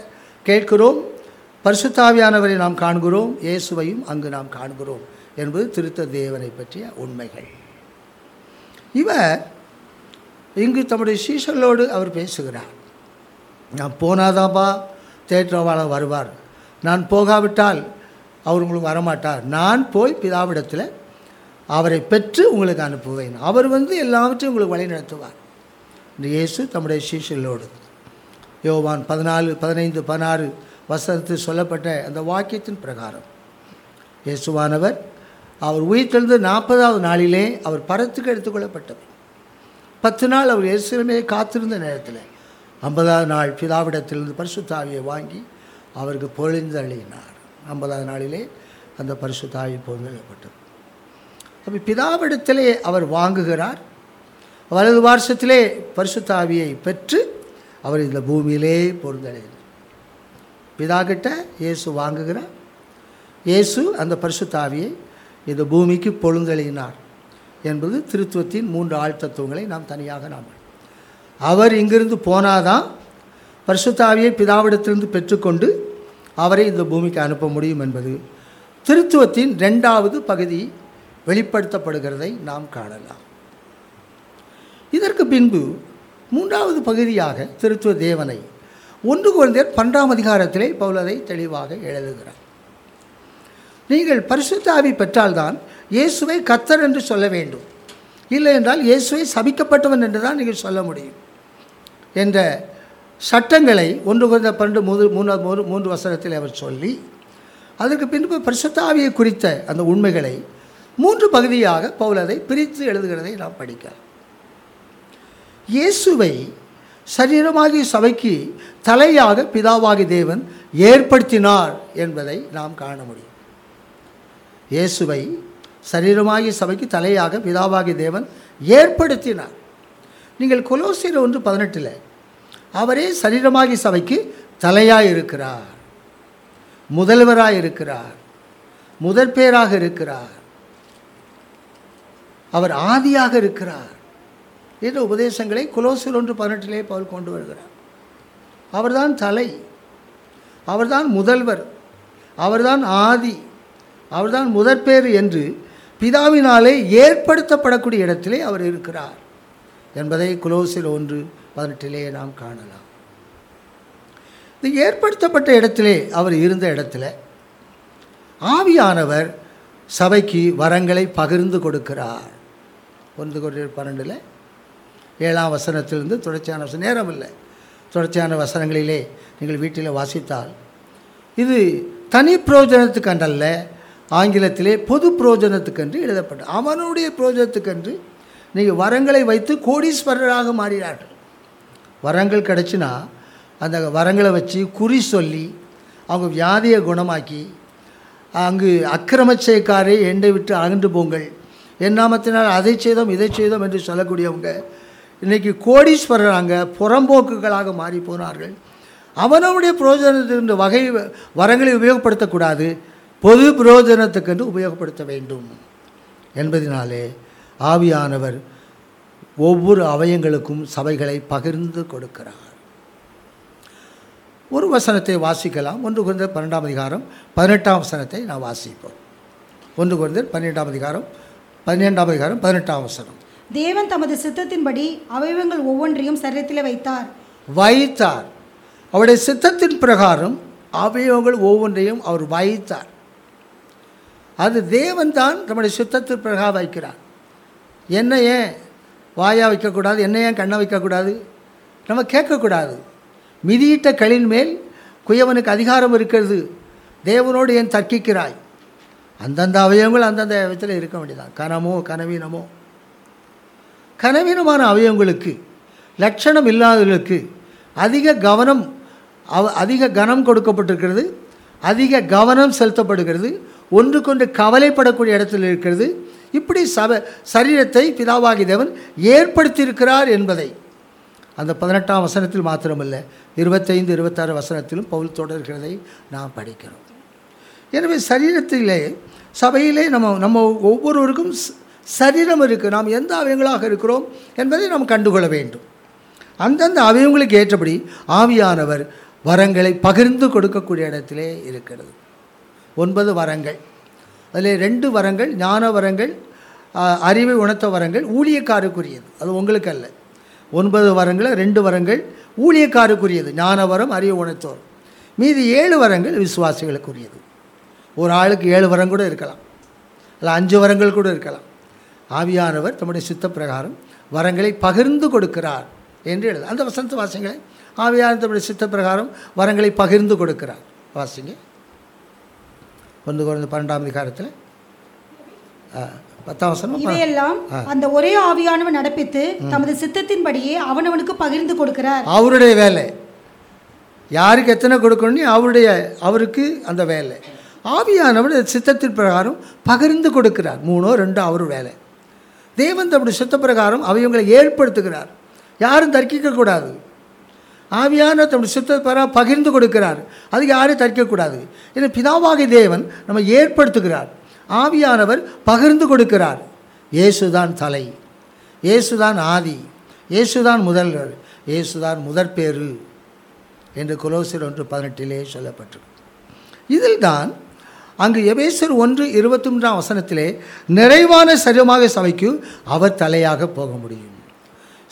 கேட்கிறோம். பரிசுத்தாவியானவரை நாம் காண்கிறோம் இயேசுவையும் அங்கு நாம் காண்கிறோம் என்பது திருத்த தேவனை பற்றிய உண்மைகள். இவர் இங்கு தம்முடைய சீசர்களோடு அவர் பேசுகிறார். நான் போனாதான்பா தேற்றவாளர் வருவார். நான் போகாவிட்டால் அவர் உங்களுக்கு வரமாட்டார். நான் போய் பிதாவிடத்தில் அவரை பெற்று உங்களுக்கு அனுப்புவேன். அவர் வந்து எல்லாவற்றையும் உங்களுக்கு வழி நடத்துவார் இந்த இயேசு தம்முடைய சீஷர்களோடு. யோவான் பதினாலு பதினைந்து பதினாறு வசனத்தில் சொல்லப்பட்ட அந்த வாக்கியத்தின் பிரகாரம். இயேசுவானவர் அவர் உயிர்த்தெழுந்து நாற்பதாவது நாளிலே அவர் பரத்துக்கு எடுத்துக்கொள்ளப்பட்டவர். பத்து நாள் அவர் எருசலேமே காத்திருந்த நேரத்தில் ஐம்பதாவது நாள் பிதாவிடத்திலிருந்து பரிசுத்தாவியை வாங்கி அவருக்கு பொழிந்தள்ளினார் ஐம்பதாவது நாளிலே அந்த பரிசுத்தாவி பொழிந்தள்ளப்பட்டது அப்போ பிதாவிடத்திலே அவர் வாங்குகிறார். வலது வாரசத்திலே பரிசுத்தாவியை பெற்று அவர் இந்த பூமியிலே பொருந்தடைகிறார் பிதா கிட்ட இயேசு வாங்குகிறார். இயேசு அந்த பரிசுத்தாவியை இந்த பூமிக்கு பொழுந்தளினார் என்பது திருத்துவத்தின் மூன்று ஆழ்த்தத்துவங்களை நாம் தனியாக நாம் அவர் இங்கிருந்து போனாதான் பரிசுத்தாவியை பிதாவிடத்திலிருந்து பெற்றுக்கொண்டு அவரை இந்த பூமிக்கு அனுப்ப முடியும் என்பது. திருத்துவத்தின் ரெண்டாவது பகுதி வெளிப்படுத்தப்படுகிறதை நாம் காணலாம். இதற்கு பின்பு மூன்றாவது பகுதியாக திருத்துவ தேவனை ஒன்று குழந்தையர் பன்னெண்டாம் அதிகாரத்திலே பவுலதை தெளிவாக எழுதுகிறார். நீங்கள் பரிசுத்தாவி பெற்றால்தான் இயேசுவை கத்தர் என்று சொல்ல வேண்டும். இல்லை என்றால் இயேசுவை சபிக்கப்பட்டவன் என்று தான் நீங்கள் சொல்ல முடியும். என்ற சட்டங்களை ஒன்று குறைந்த பன்னெண்டு மூன்று மூணாவது மூன்று மூன்று வசனத்தில் அவர் சொல்லி அதற்கு பின்பு பரிசுத்தாவியை குறித்த அந்த உண்மைகளை மூன்று பகுதியாக பவுலதை பிரித்து எழுதுகிறதை நாம் படிக்க இயேசுவை சரீரமாகி சபைக்கு தலையாக பிதாவாகி தேவன் ஏற்படுத்தினார் என்பதை நாம் காண முடியும். இயேசுவை சரீரமாகி சபைக்கு தலையாக பிதாவாகி தேவன் ஏற்படுத்தினார். நீங்கள் கொலோசியர் ஒன்று பதினெட்டில் அவரே சரீரமாகி சபைக்கு தலையாக இருக்கிறார் முதல்வராக இருக்கிறார் முதற்பேராக இருக்கிறார் அவர் ஆதியாக இருக்கிறார் என்ற உபதேசங்களை குலோசில் ஒன்று பதினெட்டிலே பவுல் கொண்டு வருகிறார். அவர்தான் தலை அவர்தான் முதல்வர் அவர்தான் ஆதி அவர்தான் முதற்பேறு என்று பிதாவினாலே ஏற்படுத்தப்படக்கூடிய இடத்திலே அவர் இருக்கிறார் என்பதை குலோசில் ஒன்று பதினெட்டிலே நாம் காணலாம். இந்த ஏற்படுத்தப்பட்ட இடத்திலே அவர் இருந்த இடத்துல ஆவியானவர் சபைக்கு வரங்களை பகிர்ந்து கொடுக்கிறார். ஒன்று கொண்டு பன்னெண்டில் ஏழாம் வசனத்திலிருந்து தொடர்ச்சியான வசனம். நேரம் இல்லை தொடர்ச்சியான வசனங்களிலே நீங்கள் வீட்டில் வாசித்தால். இது தனி பிரயோஜனத்துக்கன்றல்ல ஆங்கிலத்திலே பொது பிரயோஜனத்துக்கென்று எழுதப்பட்ட அவனுடைய புரோஜனத்துக்கென்று நீங்கள் வரங்களை வைத்து கோடீஸ்வரராக மாறினார்கள். வரங்கள் கிடச்சினா அந்த வரங்களை வச்சு குறி சொல்லி அவங்க வியாதியை குணமாக்கி அங்கு அக்கிரமச்சைக்காரை எண்டை விட்டு அகன்று போங்கள். என் நாமத்தினால் அதை செய்தோம் இதை செய்தோம் என்று சொல்லக்கூடியவங்க இன்றைக்கி கோடீஸ்வரராங்க புறம்போக்குகளாக மாறி போனார்கள். அவனுடைய பிரயோஜனத்திற்கு வகை வரங்களை உபயோகப்படுத்தக்கூடாது. பொது புரோஜனத்துக்கென்று உபயோகப்படுத்த வேண்டும். என்பதினாலே ஆவியானவர் ஒவ்வொரு அவயங்களுக்கும் சபைகளை பகிர்ந்து கொடுக்கிறார். ஒரு வசனத்தை வாசிக்கலாம். ஒன்று குழந்தை பன்னெண்டாம் அதிகாரம் பதினெட்டாம் வசனத்தை நான் வாசிப்போம். ஒன்று குழந்தை பன்னெண்டாம் அதிகாரம் பன்னிரெண்டாம் அதிகாரம் பதினெட்டாம் வசனம். தேவன் தமது சித்தத்தின்படி அவயவங்கள் ஒவ்வொன்றையும் சரீரத்தில் வைத்தார். வைத்தார். அவருடைய சித்தத்தின் பிரகாரம் அவயவங்கள் ஒவ்வொன்றையும் அவர் வைத்தார். அது தேவன் தான் நம்முடைய சித்தத்தின் பிரகாரம் வைக்கிறார். என்ன ஏன் வாயா வைக்கக்கூடாது? என்ன ஏன் கண்ணை வைக்கக்கூடாது? நம்ம கேட்கக்கூடாது. மிதியிட்ட களின் மேல் குயவனுக்கு அதிகாரம் இருக்கிறது. தேவனோடு ஏன் தர்க்கிக்கிறாய்? அந்தந்த அவயவங்கள் அந்தந்த விதத்தில் இருக்க வேண்டியதான் கனமோ கனவீனமோ. கனவீனமான அவயவங்களுக்கு லட்சணம் இல்லாதவர்களுக்கு அதிக கவனம் அவ அதிக கனம் கொடுக்கப்பட்டிருக்கிறது. அதிக கவனம் செலுத்தப்படுகிறது. ஒன்றுக்கொன்று கவலைப்படக்கூடிய இடத்தில் இருக்கிறது. இப்படி சப சரீரத்தை பிதாவாகி தேவன் ஏற்படுத்தியிருக்கிறார் என்பதை அந்த பதினெட்டாம் வசனத்தில் மாத்திரமல்ல இருபத்தைந்து இருபத்தாறு வசனத்திலும் பவுல் தொடர்கிறதை நாம் படிக்கிறோம். எனவே சரீரத்திலே சபையிலே நம்ம நம்ம ஒவ்வொருவருக்கும் சரீரம் இருக்குது நாம் எந்த அவயங்களாக இருக்கிறோம் என்பதை நாம் கண்டுகொள்ள வேண்டும். அந்தந்த அவயங்களுக்கு ஏற்றபடி ஆவியானவர் வரங்களை பகிர்ந்து கொடுக்கக்கூடிய இடத்திலே இருக்கிறது. ஒன்பது வரங்கள். அதில் ரெண்டு வரங்கள் ஞான வரங்கள் அறிவை உணர்த்த வரங்கள் ஊழியக்காருக்குரியது. அது உங்களுக்கு அல்ல ஒன்பது வரங்களில் ரெண்டு வரங்கள் ஊழியக்காருக்குரியது. ஞான வரம் அறிவை உணர்த்தோர். மீதி ஏழு வரங்கள் விசுவாசிகளுக்குரியது. ஒரு ஆளுக்கு ஏழு வரம் கூட இருக்கலாம். இல்லை அஞ்சு வரங்கள் கூட இருக்கலாம். ஆவியானவர் தம்முடைய சித்த பிரகாரம் வரங்களை பகிர்ந்து கொடுக்கிறார் என்று எழுது. அந்த வசனத்து வாசிங்களை ஆவியானத்தோடைய சித்த பிரகாரம் வரங்களை பகிர்ந்து கொடுக்கிறார். வாசிங்க. ஒன்று குறைந்த பன்னெண்டாம் அதிகாரத்தில். இவையெல்லாம் அந்த ஒரே ஆவியானவன் நடப்பித்து தமது சித்தத்தின்படியே அவனவனுக்கு பகிர்ந்து கொடுக்கிறார். அவருடைய வேலை. யாருக்கு எத்தனை கொடுக்கணும் அவருடைய அவருக்கு அந்த வேலை. ஆவியானவர் சித்தத்தின் பிரகாரம் பகிர்ந்து கொடுக்கிறார். மூணோ ரெண்டோ அவர் வேலை. தேவன் தம்முடைய சித்த பிரகாரம் அவங்களை ஏற்படுத்துகிறார். யாரும் தர்க்கிக்கக்கூடாது ஆவியான தம்முடைய சித்த பிரகாரம் பகிர்ந்து கொடுக்கிறார். அதுக்கு யாரும் தர்க்கக்கூடாது ஏன்னா பிதாவாகி தேவன் நம்ம ஏற்படுத்துகிறார். ஆவியானவர் பகிர்ந்து கொடுக்கிறார். இயேசுதான் தலை. இயேசுதான் ஆதி. இயேசுதான் முதல்வர். இயேசுதான் முதற்பேறு. என்று குலோசில் ஒன்று பதினெட்டிலே சொல்லப்பட்டிருக்கு. இதில் தான் அங்கு எபேசர் ஒன்று இருபத்தி மூன்றாம் வசனத்திலே நிறைவான சரீரமாக சபைக்கு அவர் தலையாக போக முடியும்.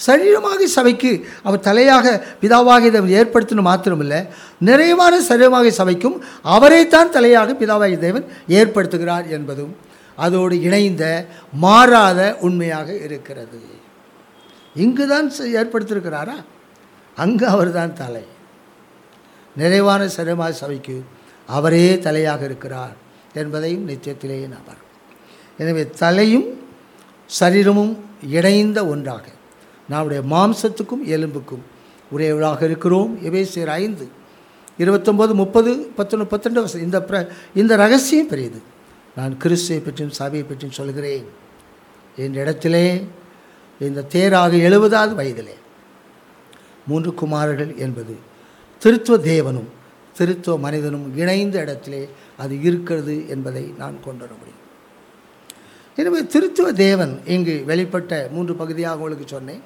சரீரமாக சபைக்கு அவர் தலையாக பிதாவாக இதை ஏற்படுத்தின மாத்திரமில்லை. நிறைவான சரீரமாக சபைக்கும் அவரைத்தான் தலையாக பிதாவாகி தேவன் ஏற்படுத்துகிறார் என்பதும் அதோடு இணைந்த மாறாத உண்மையாக இருக்கிறது. இங்கு தான் ஏற்படுத்தியிருக்கிறாரா? அங்கு அவர்தான் தலை. நிறைவான சரீரமாக சபைக்கு அவரே தலையாக இருக்கிறார் என்பதையும் நித்தியத்திலேயே நபர் எனவே தலையும் சரீரமும் இணைந்த ஒன்றாக. நம்முடைய மாம்சத்துக்கும் எலும்புக்கும் உரியவர்களாக இருக்கிறோம். எபேசியர் ஐந்து இருபத்தொம்போது முப்பது பத்தொன்று பத்தொன்று வருஷம் இந்த பிர இந்த ரகசியம் பெரியது. நான் கிறிஸ்துவை பற்றியும் சபையை பற்றியும் சொல்கிறேன். என்ற இடத்திலே இந்த தேராக எழுபதாவது வயதிலே மூன்று குமாரர்கள் என்பது திருத்துவ தேவனும் திருத்துவ மனிதனும் இணைந்த இடத்திலே அது இருக்கிறது என்பதை நான் கொண்டு வர முடியும். எனவே திருத்துவ தேவன் இங்கு வெளிப்பட்ட மூன்று பகுதியாக உங்களுக்கு சொன்னேன்.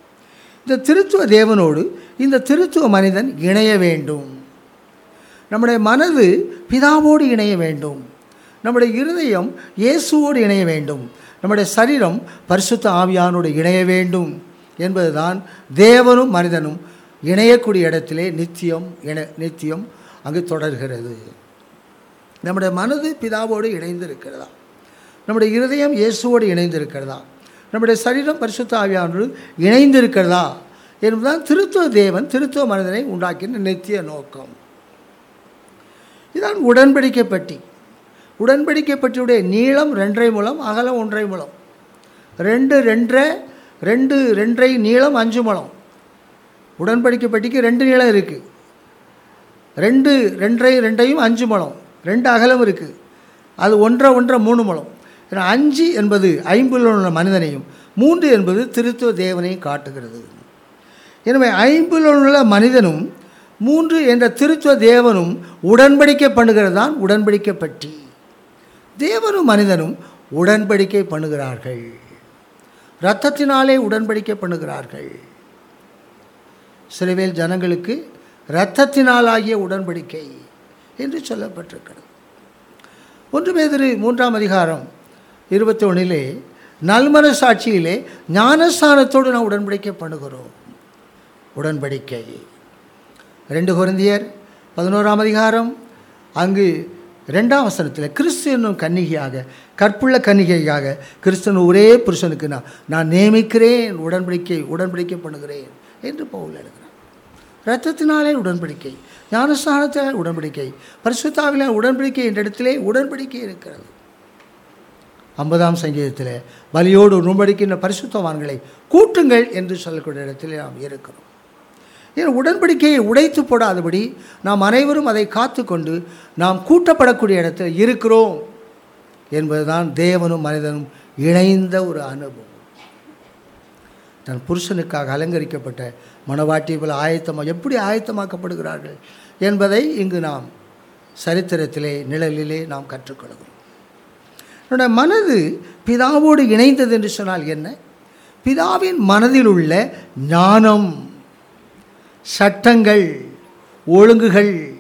இந்த திருத்துவ தேவனோடு இந்த திருத்துவ மனிதன் இணைய வேண்டும். நம்முடைய மனது பிதாவோடு இணைய வேண்டும். நம்முடைய இருதயம் இயேசுவோடு இணைய வேண்டும். நம்முடைய சரீரம் பரிசுத்த ஆவியானோடு இணைய வேண்டும் என்பதுதான் தேவனும் மனிதனும் இணையக்கூடிய இடத்திலே நித்தியம் இணை நித்தியம் அங்கு தொடர்கிறது. நம்முடைய மனது பிதாவோடு இணைந்து இருக்கிறதா நம்முடைய இருதயம் இயேசுவோடு இணைந்து இருக்கிறதா நம்முடைய சரீரம் பரிசுத்த ஆவியானோடு இணைந்து இருக்கிறதா என்பதுதான் திருத்துவ தேவன் திருத்துவ மனிதனை உண்டாக்கின நித்திய நோக்கம். இதான் உடன்படிக்கை பட்டி உடன்படிக்கை நீளம் ரெண்டரை மூலம் அகலம் ஒன்றரை மூலம் ரெண்டு ரெண்டரை ரெண்டு ரெண்டரை நீளம் அஞ்சு மூலம் உடன்படிக்கை பட்டிக்கு ரெண்டு நீளம் இருக்குது ரெண்டு ரெண்டரை ரெண்டையும் அஞ்சு முழம் ரெண்டு அகலம் இருக்குது அது ஒன்றை ஒன்றை மூணு முழம் அஞ்சு என்பது ஐம்புல உள்ள மனிதனையும் மூன்று என்பது திருத்துவ தேவனையும் காட்டுகிறது. எனவே ஐம்புல உள்ள மனிதனும் மூன்று என்ற திருத்துவ தேவனும் உடன்படிக்கை பண்ணுகிறது தான் உடன்படிக்கை பற்றி தேவனும் மனிதனும் உடன்படிக்கை பண்ணுகிறார்கள். இரத்தத்தினாலே உடன்படிக்கை பண்ணுகிறார்கள். சிலவேல் ஜனங்களுக்கு இரத்தத்தினாலாகிய உடன்படிக்கை என்று சொல்லப்பட்டிருக்கிறது. ஒன்று பேதிரு மூன்றாம் அதிகாரம் இருபத்தி ஒன்றிலே நல்மன சாட்சியிலே ஞானஸ்தானத்தோடு நான் உடன்படிக்கை பண்ணுகிறோம் உடன்படிக்கை. ரெண்டு குருந்தியர் பதினோராம் அதிகாரம் அங்கு ரெண்டாம் வசனத்தில் கிறிஸ்து என்னும் கன்னிகையாக கற்புள்ள கன்னிகையாக கிறிஸ்தன் ஒரே புருஷனுக்கு நான் நான் நியமிக்கிறேன் உடன்படிக்கை உடன்படிக்கை பண்ணுகிறேன் என்று பவுல் எழுதுகிறேன் இரத்தத்தினாலே உடன்படிக்கை ஞானஸ்தானத்தில் உடன்படிக்கை பரிசுத்தாவில உடன்படிக்கை என்ற இடத்திலே உடன்படிக்கை இருக்கிறது. ஐம்பதாம் சங்கீதத்தில் வலியோடு உடன்படிக்கின்ற பரிசுத்தவான்களை கூட்டுங்கள் என்று சொல்லக்கூடிய இடத்திலே நாம் இருக்கிறோம். ஏன் உடன்படிக்கையை உடைத்து போடாதபடி நாம் அனைவரும் அதை காத்துக்கொண்டு நாம் கூட்டப்படக்கூடிய இடத்தில் இருக்கிறோம் என்பதுதான் தேவனும் மனிதனும் இணைந்த ஒரு அனுபவம். தன் புருஷனுக்காக அலங்கரிக்கப்பட்ட மனவாட்டி போல ஆயத்தமாக எப்படி ஆயத்தமாக்கப்படுகிறார்கள் என்பதை இங்கு நாம் சரித்திரத்திலே நிழலிலே நாம் கற்றுக்கொள்கிறோம். என்னோட மனது பிதாவோடு இணைந்தது என்று சொன்னால் என்ன? பிதாவின் மனதில் உள்ள ஞானம் சட்டங்கள் ஒழுங்குகள்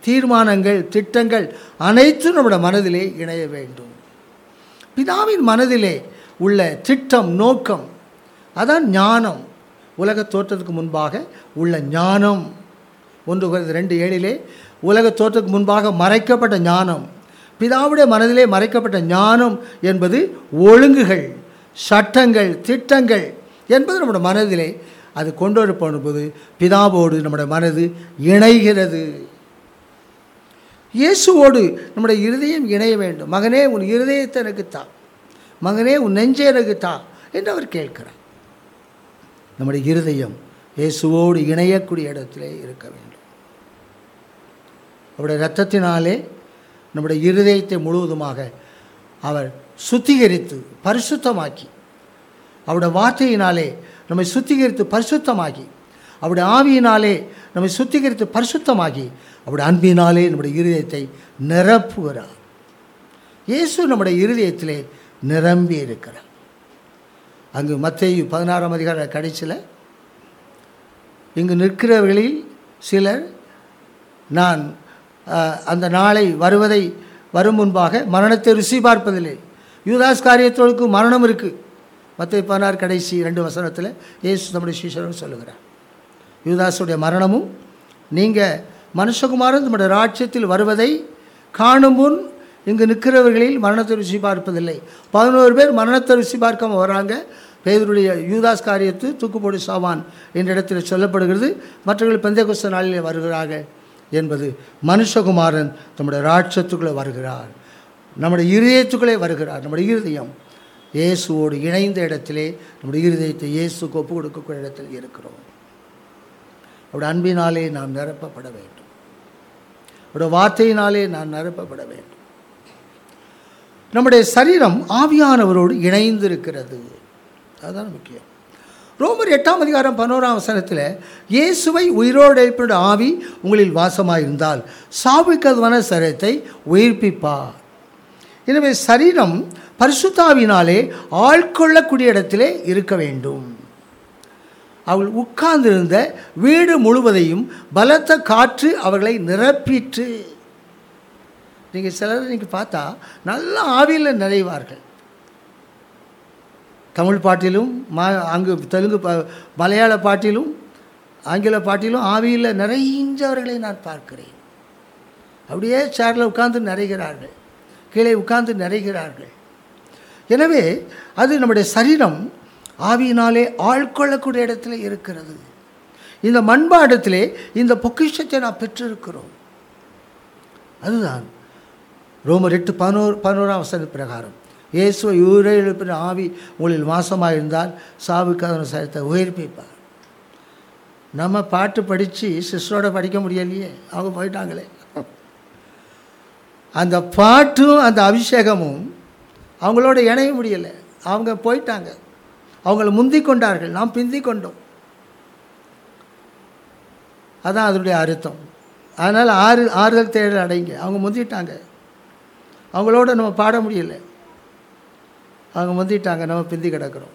தீர்மானங்கள் திட்டங்கள் அனைத்தும் நம்முடைய மனதிலே இணைய வேண்டும். பிதாவின் மனதிலே உள்ள திட்டம் நோக்கம் அதான் ஞானம். உலக தோற்றத்துக்கு முன்பாக உள்ள ஞானம். ஒன்று குறைந்தது ரெண்டு ஏழிலே உலக தோற்றத்துக்கு முன்பாக மறைக்கப்பட்ட ஞானம். பிதாவுடைய மனதிலே மறைக்கப்பட்ட ஞானம் என்பது ஒழுங்குகள் சட்டங்கள் திட்டங்கள் என்பது நம்முடைய மனதிலே அது கொண்டு வரப்படும்போது பிதாவோடு நம்முடைய மனது இணைகிறது. இயேசுவோடு நம்முடைய இருதயம் இணைய வேண்டும். மகனே உன் இருதயத்தை எனக்கு தா. மகனே உன் நெஞ்சை எனக்கு தா என்று அவர் கேட்கிறார். நம்முடைய இருதயம் இயேசுவோடு இணையக்கூடிய இடத்திலே இருக்க வேண்டும். அவருடைய இரத்தத்தினாலே நம்முடைய இருதயத்தை முழுவதுமாக அவர் சுத்திகரித்து பரிசுத்தமாக்கி அவருடைய வார்த்தையினாலே நம்மை சுத்திகரித்து பரிசுத்தமாகி அவருடைய ஆவியினாலே நம்மை சுத்திகரித்து பரிசுத்தமாகி அவருடைய அன்பினாலே நம்முடைய இருதயத்தை நிரப்புகிறார். இயேசு நம்முடைய இருதயத்திலே நிரம்பி இருக்கிறார் அங்கு மத்தேயு பதினாறாம் அதிகார கடைசியில் இங்கு நிற்கிறவர்களில் சிலர் நான் அந்த நாளை வருவதை வரும் முன்பாக மரணத்தை ருசி பார்ப்பதில்லை. யூதாஸ் காரியத்தோடு மரணம் இருக்குது மத்திய பதினாறு கடைசி ரெண்டு வசனத்தில் இயேசு நம்முடைய சீஷரும் சொல்லுகிறார். யூதாஸுடைய மரணமும் நீங்கள் மனுஷகுமாரன் நம்முடைய ராட்சியத்தில் வருவதை காணும் முன் இங்கு நிற்கிறவர்களில் மரணத்தை ருசி பார்ப்பதில்லை. பதினோரு பேர் மரணத்தை ருசி பார்க்காம வராங்க. பேதருடைய யூதாஸ் காரியத்து தூக்குப்போடு சாவான் என்ற இடத்தில் சொல்லப்படுகிறது. மற்றவர்கள் பந்தயகுஸ்த நாளிலே வருகிறார்கள் என்பது மனுஷகுமாரன் நம்முடைய ராட்சத்துக்குள்ளே வருகிறார். நம்முடைய இருதயத்துக்குள்ளே வருகிறார். நம்முடைய இருதயம் இயேசுவோடு இணைந்த இடத்திலே நம்முடைய இருதயத்தை இயேசுக்கு ஒப்பு கொடுக்கக்கூடிய இடத்தில் இருக்கிறோம். அவருடைய அன்பினாலே நாம் நிரப்பப்பட வேண்டும். அவருடைய வார்த்தையினாலே நாம் நிரப்பப்பட வேண்டும். நம்முடைய சரீரம் ஆவியானவரோடு இணைந்து இருக்கிறது அதுதான் முக்கியம். ரோமர் எட்டாம் அதிகாரம் பதினோராம் வசனத்தில் இயேசுவை உயிரோடு ஆவி உங்களில் வாசமாயிருந்தால் சாவிக்கதுவான சரீரத்தை உயிர்ப்பிப்பார். எனவே சரீரம் பரிசுத்தாவினாலே ஆட்கொள்ளக்கூடிய இடத்திலே இருக்க வேண்டும். அவள் உட்கார்ந்திருந்த வீடு முழுவதையும் பலத்த காற்று அவர்களை நிரப்பிற்று. நீங்கள் சிலர் நீங்கள் பார்த்தா நல்ல ஆவியில் நிறைவார்கள். தமிழ் பாட்டிலும் மா அங்கு தெலுங்கு மலையாள பாட்டிலும் ஆங்கில பாட்டிலும் ஆவியில் நிறைஞ்சவர்களை நான் பார்க்கிறேன். அப்படியே சேரில் உட்கார்ந்து நிறைகிறார்கள் கீழே உட்கார்ந்து நிறைகிறார்கள் எனவே அது நம்முடைய சரீரம் ஆவியினாலே ஆழ்கொள்ளக்கூடிய இடத்துல இருக்கிறது. இந்த மண்பாடத்திலே இந்த பொக்கிஷத்தை நாம் பெற்றிருக்கிறோம். அதுதான் ரோமர் எட்டு பதினோரு பதினோராம் வசதி பிரகாரம். இயேசுவை உயிரை எழுப்பின ஆவி உங்களில் மாசமாக இருந்தால் சாவுக்கான சரித்த உயிர்ப்பிப்பார். நம்ம பாட்டு படித்து சிஸ்டரோட படிக்க முடியலையே அவங்க போயிட்டாங்களே. அந்த பாட்டும் அந்த அபிஷேகமும் அவங்களோட இணைய முடியலை. அவங்க போயிட்டாங்க. அவங்கள முந்தி கொண்டார்கள். நாம் பிந்தி கொண்டோம். அதான் அதனுடைய அர்த்தம். அதனால் ஆறு ஆறுதல் தேடல் அடைங்க. அவங்க முந்திட்டாங்க. அவங்களோட நம்ம பாட முடியலை. அவங்க முந்திட்டாங்க நம்ம பிந்தி கிடக்கிறோம்.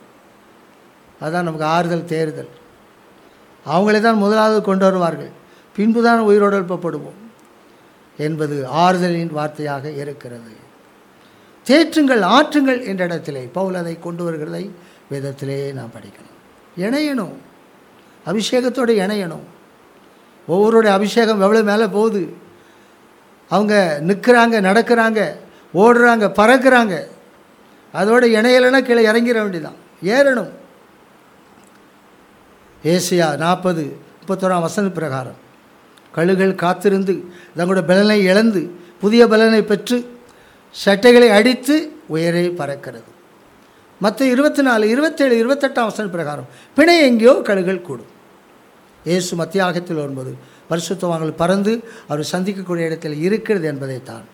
அதுதான் நமக்கு ஆறுதல் தேறுதல். அவங்களே தான் முதலாவது கொண்டு வருவார்கள். பின்பு தான் உயிரோடு எழுப்பப்படுவோம் என்பது ஆறுதலின் வார்த்தையாக இருக்கிறது. தேற்றுங்கள் ஆற்றுங்கள் என்ற இடத்திலே பவுல் அதை கொண்டு வருகிறதை வேதத்திலே நாம் படிக்கணும். இணையணும். அபிஷேகத்தோடு இணையணும். ஒவ்வொருடைய அபிஷேகம் எவ்வளோ மேலே போகுது? அவங்க நிற்கிறாங்க நடக்கிறாங்க ஓடுறாங்க பறக்கிறாங்க. அதோடு இணையலைன்னா கீழே இறங்கிட வேண்டிதான் ஏறணும். ஏசியா நாற்பது முப்பத்தோராம் வசன பிரகாரம். கழுகள் காத்திருந்து தங்களோட பலனை இழந்து புதிய பலனை பெற்று சட்டைகளை அடித்து உயரே பறக்கிறது. மற்ற இருபத்தி நாலு இருபத்தேழு இருபத்தெட்டாம் வசன பிரகாரம் பிணை எங்கேயோ கழுகள் கூடும். இயேசு மத்தியாகத்தில் வரும்போது பரிசுத்தவான்கள் பறந்து அவர் சந்திக்கக்கூடிய இடத்தில் இருக்கிறது என்பதைத்தான்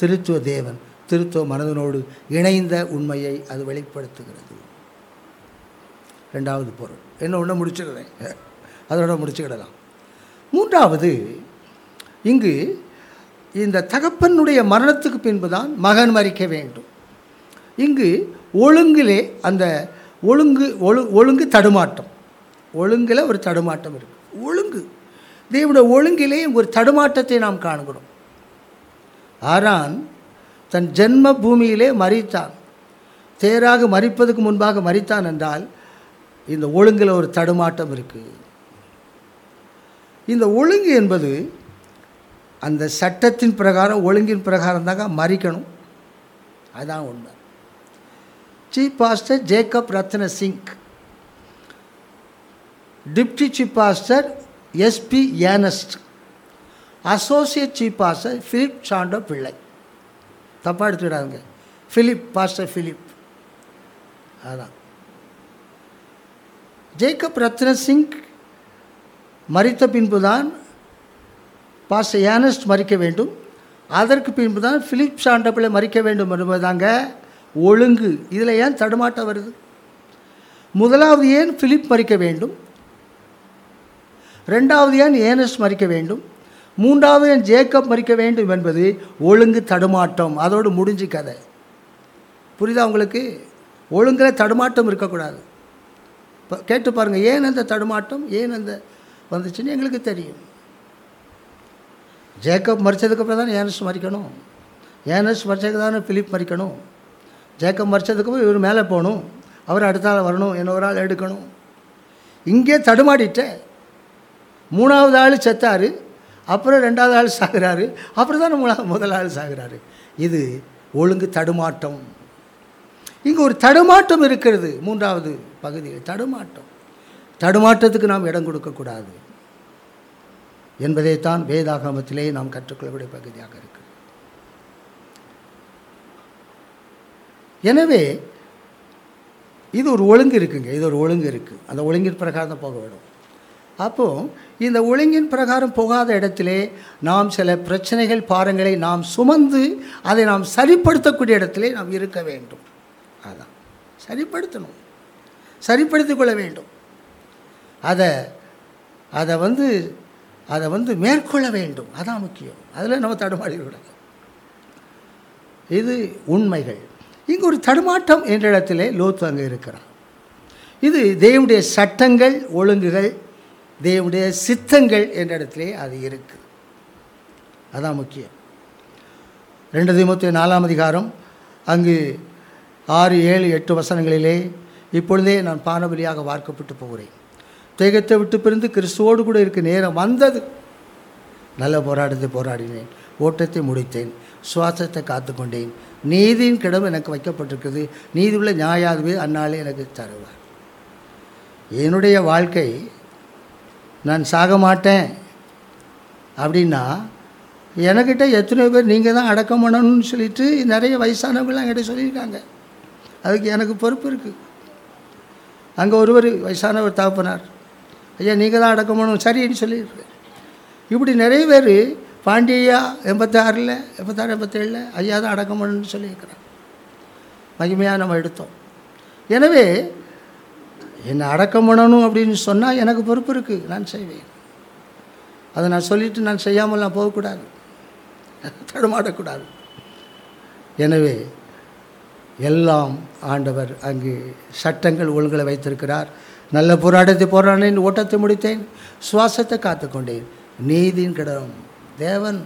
திருத்துவ தேவன் திருத்துவ மனதனோடு இணைந்த உண்மையை அது வெளிப்படுத்துகிறது. ரெண்டாவது பொருள். என்ன ஒன்று முடிச்சுக்கிறேன் அதோட முடிச்சுக்கிடலாம். மூன்றாவது இங்கு இந்த தகப்பனுடைய மரணத்துக்கு பின்பு தான் மகன் மறிக்க வேண்டும். இங்கு ஒழுங்கிலே அந்த ஒழுங்கு ஒழு ஒழுங்கு தடுமாட்டம் ஒழுங்கில் ஒரு தடுமாட்டம் இருக்குது ஒழுங்கு. தேவனுடைய ஒழுங்கிலே ஒரு தடுமாட்டத்தை நாம் காண்கிறோம். ஆரான் தன் ஜென்ம பூமியிலே மறித்தான். தேராக மறிப்பதற்கு முன்பாக மறித்தான் என்றால் இந்த ஒழுங்கில் ஒரு தடுமாட்டம் இருக்குது இந்த ஒழுங்கு என்பது அந்த சட்டத்தின் பிரகாரம் ஒழுங்கின் பிரகாரம் தாங்க மறிக்கணும். அதுதான் உண்மை. Chief pastor Jacob Ratna Singh deputy chief pastor S P Ernest associate chief pastor Philip Santo Pillai தப்பாக எடுத்துக்கிறாங்க ஃபிலிப் பாஸ்டர் ஃபிலிப் அதான். ஜேக்கப் ரத்ன சிங் மறித்த பின்புதான் பாஸ்டர் ஏனஸ்ட் மறிக்க வேண்டும். அதற்கு பின்பு தான் ஃபிலிப் சாண்டபிளை மறிக்க வேண்டும் என்பதாங்க ஒழுங்கு. இதில் ஏன் தடுமாட்டம் வருது? முதலாவது ஏன் ஃபிலிப் மறிக்க வேண்டும்? ரெண்டாவது ஏன் ஏனஸ் மறிக்க வேண்டும்? மூன்றாவது என் ஜேக்கப் மறிக்க வேண்டும் என்பது ஒழுங்கு தடுமாட்டம் அதோடு முடிஞ்சு கதை. புரியுதா உங்களுக்கு? ஒழுங்கில் தடுமாட்டம் இருக்கக்கூடாது. இப்போ கேட்டு பாருங்கள் ஏன் அந்த தடுமாட்டம் ஏன் அந்த வந்துச்சுன்னு எங்களுக்கு தெரியும். ஜேக்கப் மறித்ததுக்கப்புறம் தானே ஏனஸ் மறிக்கணும்? ஏனஸ் மறிச்சதுக்கு தானே பிலிப் மறிக்கணும்? ஜேக்கப் மறித்ததுக்கப்புறம் இவர் மேலே போகணும். அவர் அடுத்த ஆள் வரணும். இன்னொரு ஆள் எடுக்கணும். இங்கே தடுமாடிட்டேன். மூணாவது ஆள் செத்தார். அப்புறம் ரெண்டாவது ஆள் சாகுறாரு அப்புறம் தான் மூணாவது முதல் ஆள் சாகுறாரு. இது ஒழுங்கு தடுமாட்டம். இங்கே ஒரு தடுமாட்டம் இருக்கிறது மூன்றாவது பகுதியில். தடுமாட்டம். தடுமாட்டத்துக்கு நாம் இடம் கொடுக்கக்கூடாது. என்பதைத்தான் வேதாகமத்திலே நாம் கற்றுக்கொள்ளக்கூடிய பகுதியாக இருக்கு எனவே இது ஒரு ஒழுங்கு இருக்குங்க இது ஒரு ஒழுங்கு இருக்குது அந்த ஒழுங்கின் பிரகாரம் தான் போக வேண்டும். அப்போது இந்த ஒழுங்கின் பிரகாரம் போகாத இடத்திலே நாம் சில பிரச்சனைகள் பாரங்களை நாம் சுமந்து அதை நாம் சரிப்படுத்தக்கூடிய இடத்திலே நாம் இருக்க வேண்டும். அதான். சரிப்படுத்தணும். சரிப்படுத்திக் கொள்ள வேண்டும். அதை அதை வந்து அதை வந்து மேற்கொள்ள வேண்டும். அதான் முக்கியம். அதில் நம்ம தடுமாறிவிடக்கூடாது இது உண்மைகள். இங்கு ஒரு தடுமாட்டம் என்ற இடத்திலே லோத்து அங்கே இருக்கிறான். இது தேவனுடைய சட்டங்கள் ஒழுங்குகள் தேவனுடைய சித்தங்கள் என்ற இடத்திலே அது இருக்குது அதான் முக்கியம். ரெண்டு திமுத்தி நாலாம் அதிகாரம் அங்கு ஆறு ஏழு எட்டு வசனங்களிலே இப்பொழுதே நான் பானபலியாக வார்க்கப்பட்டு போகிறேன். தேகத்தை விட்டு பிரிந்து கிறிஸ்துவோடு கூட இருக்க நேரம் வந்தது. நல்ல போராட்டத்தை போராடினேன் ஓட்டத்தை முடித்தேன் சுவாசத்தை காத்துக்கொண்டேன் நீதியின் கிடம் எனக்கு வைக்கப்பட்டிருக்குது நீதி உள்ள நியாயாதுவே அந்நாளே எனக்கு தருவார். என்னுடைய வாழ்க்கை நான் சாக மாட்டேன். அப்படின்னா எனக்கிட்ட எத்தனை பேர் நீங்கள் தான் அடக்கம் பண்ணணும்னு சொல்லிட்டு நிறைய வயசானவங்களாம் என்கிட்ட சொல்லியிருக்காங்க. அதுக்கு எனக்கு பொறுப்பு இருக்குது அங்கே ஒருவர் வயசானவர் தகப்பனார். ஐயா நீங்கள் தான் அடக்கம் பண்ணணும் சரின்னு சொல்லியிருக்கேன் இப்படி நிறைய பேர் பாண்டியா எண்பத்தாறில் எண்பத்தாறு எண்பத்தேழில் ஐயா தான் அடக்கம் பண்ணணும்னு சொல்லியிருக்கிறார். மகிமையாக நம்ம எடுத்தோம். எனவே என்னை அடக்கம் பண்ணணும் அப்படின்னு சொன்னால் எனக்கு பொறுப்பு இருக்குது நான் செய்வேன். அதை நான் சொல்லிவிட்டு நான் செய்யாமல் நான் போகக்கூடாது. தடுமாடக்கூடாது எனவே எல்லாம் ஆண்டவர் அங்கு சட்டங்கள் ஒழுங்கலை வைத்திருக்கிறார். நல்ல போராட்டத்தை போராடினேன் ஓட்டத்தை முடித்தேன். சுவாசத்தை காத்துக்கொண்டேன் நீதியின் கிடம். தேவன்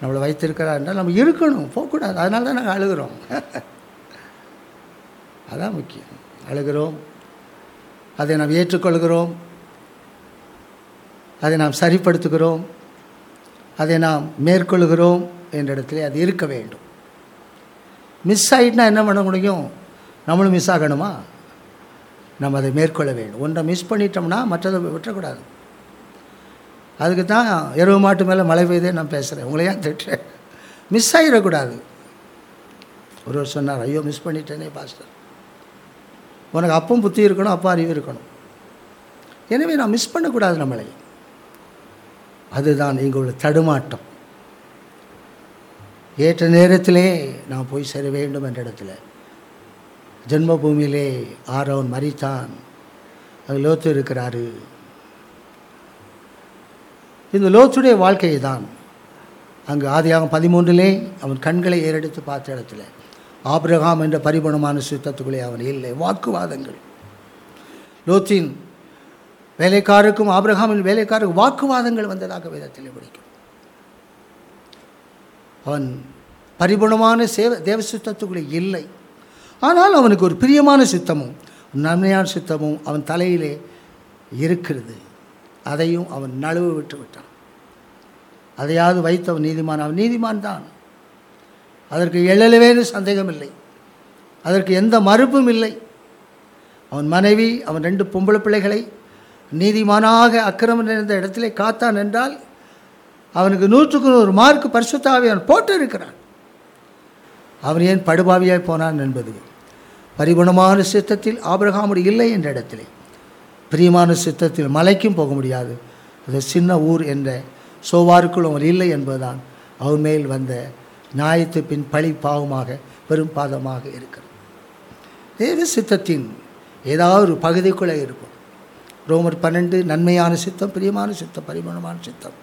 நம்மளை வைத்திருக்கிறார் என்றால் நம்ம இருக்கணும் போகக்கூடாது. அதனால தான் நாங்கள் அழுகிறோம். அதான் முக்கியம். அழுகிறோம் அதை நாம் ஏற்றுக்கொள்கிறோம். அதை நாம் சரிப்படுத்துகிறோம். அதை நாம் மேற்கொள்கிறோம் என்ற இடத்துல அது இருக்க வேண்டும். மிஸ் ஆகிட்டுனா என்ன பண்ண முடியும்? நம்மளும் மிஸ் ஆகணுமா? நம்ம அதை மேற்கொள்ள வேண்டும். ஒன்றை மிஸ் பண்ணிட்டோம்னா மற்றதை விட்டுறக்கூடாது. அதுக்கு தான் எருவு மாட்டு மேலே மழை பெய்தே நான் பேசுகிறேன் உங்களை ஏன் திட்டுறேன்? மிஸ் ஆகிடக்கூடாது ஒருவர் சொன்னார் ஐயோ மிஸ் பண்ணிட்டேனே பாஸ்டர் உனக்கு அப்பவும் புத்தி இருக்கணும் அப்பா அறிவு இருக்கணும். எனவே நான் மிஸ் பண்ணக்கூடாது நம்மளை. அதுதான் இங்கே உள்ள தடுமாட்டம் ஏற்ற நேரத்திலே நான் போய் சேர வேண்டும் என்ற இடத்துல. ஜென்மபூமியிலே ஆரோன் மறித்தான் அது லோத்து இருக்கிறாரு. இந்த லோத்துடைய வாழ்க்கையை தான் அங்கு ஆதியாகம் பதிமூன்றிலே அவன் கண்களை ஏறெடுத்து பார்த்த இடத்துல. ஆபிரகாம் என்ற பரிபணமான சுத்தத்துக்குள்ளே அவன் இல்லை. வாக்குவாதங்கள். லோத்தின் வேலைக்காருக்கும் ஆபிரகாமின் வேலைக்காருக்கும் வாக்குவாதங்கள் வந்ததாக வேதத்தில் பிடிக்கும். அவன் பரிபுணமான சேவ தேவ சுத்தத்துக்குள்ளே இல்லை. ஆனால் அவனுக்கு ஒரு பிரியமான சித்தமும் நன்மையான சித்தமும் அவன் தலையிலே இருக்கிறது. அதையும் அவன் நழுவு விட்டு விட்டான். அதையாவது வைத்தவன் நீதிமான். அவன் நீதிமான் தான். அதற்கு எழலவேன்னு சந்தேகம் இல்லை அதற்கு எந்த மறுப்பும் இல்லை. அவன் மனைவி அவன் ரெண்டு பொம்பளை பிள்ளைகளை நீதிமானாக அக்கிரமம் நிறைந்த இடத்திலே காத்தான் என்றால் அவனுக்கு நூற்றுக்கு நூறு மார்க் பரிசுத்தாவி அவன் போட்டு இருக்கிறான் அவன் ஏன் படுபாவியாய் போனான் என்பது? பரிகுணமான சித்தத்தில் ஆபிரகாமுடி இல்லை என்ற இடத்திலே. பிரியமான சித்தத்தில் மலைக்கும் போக முடியாது. அது சின்ன ஊர் என்ற சோவாருக்குள் அவன் இல்லை என்பதுதான். அவன் மேல் வந்த நியாயத்து பின் பழி பாவமாக பெரும் பாதமாக இருக்கிறது. தேவ சித்தத்தின் ஏதாவது ஒரு பகுதிக்குள்ளே இருக்கும். ரோமர் பன்னெண்டு நன்மையான சித்தம் பிரியமான சித்தம் பரிமாணமான சித்தம்.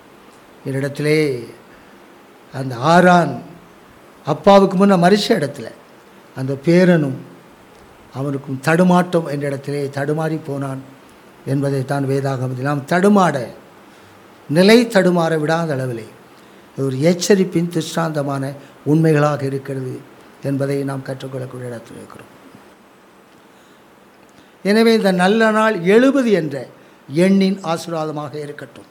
என்னிடத்திலே அந்த ஆரான் அப்பாவுக்கு முன்ன மறிச்ச இடத்துல அந்த பேரனும் அவனுக்கும் தடுமாட்டம் என்ற இடத்திலே தடுமாறி போனான் என்பதைத்தான் வேதாகமத்தில் நாம் தடுமாட நிலை தடுமாற விடாத அளவிலே ஒரு எச்சரிப்பின் திருஷ்டாந்தமான உண்மைகளாக இருக்கிறது என்பதை நாம் கற்றுக்கொள்ளக்கூடிய இடத்தில் இருக்கிறோம். எனவே இந்த நல்ல நாள் எழுபது என்ற எண்ணின் ஆசீர்வாதமாக இருக்கட்டும்.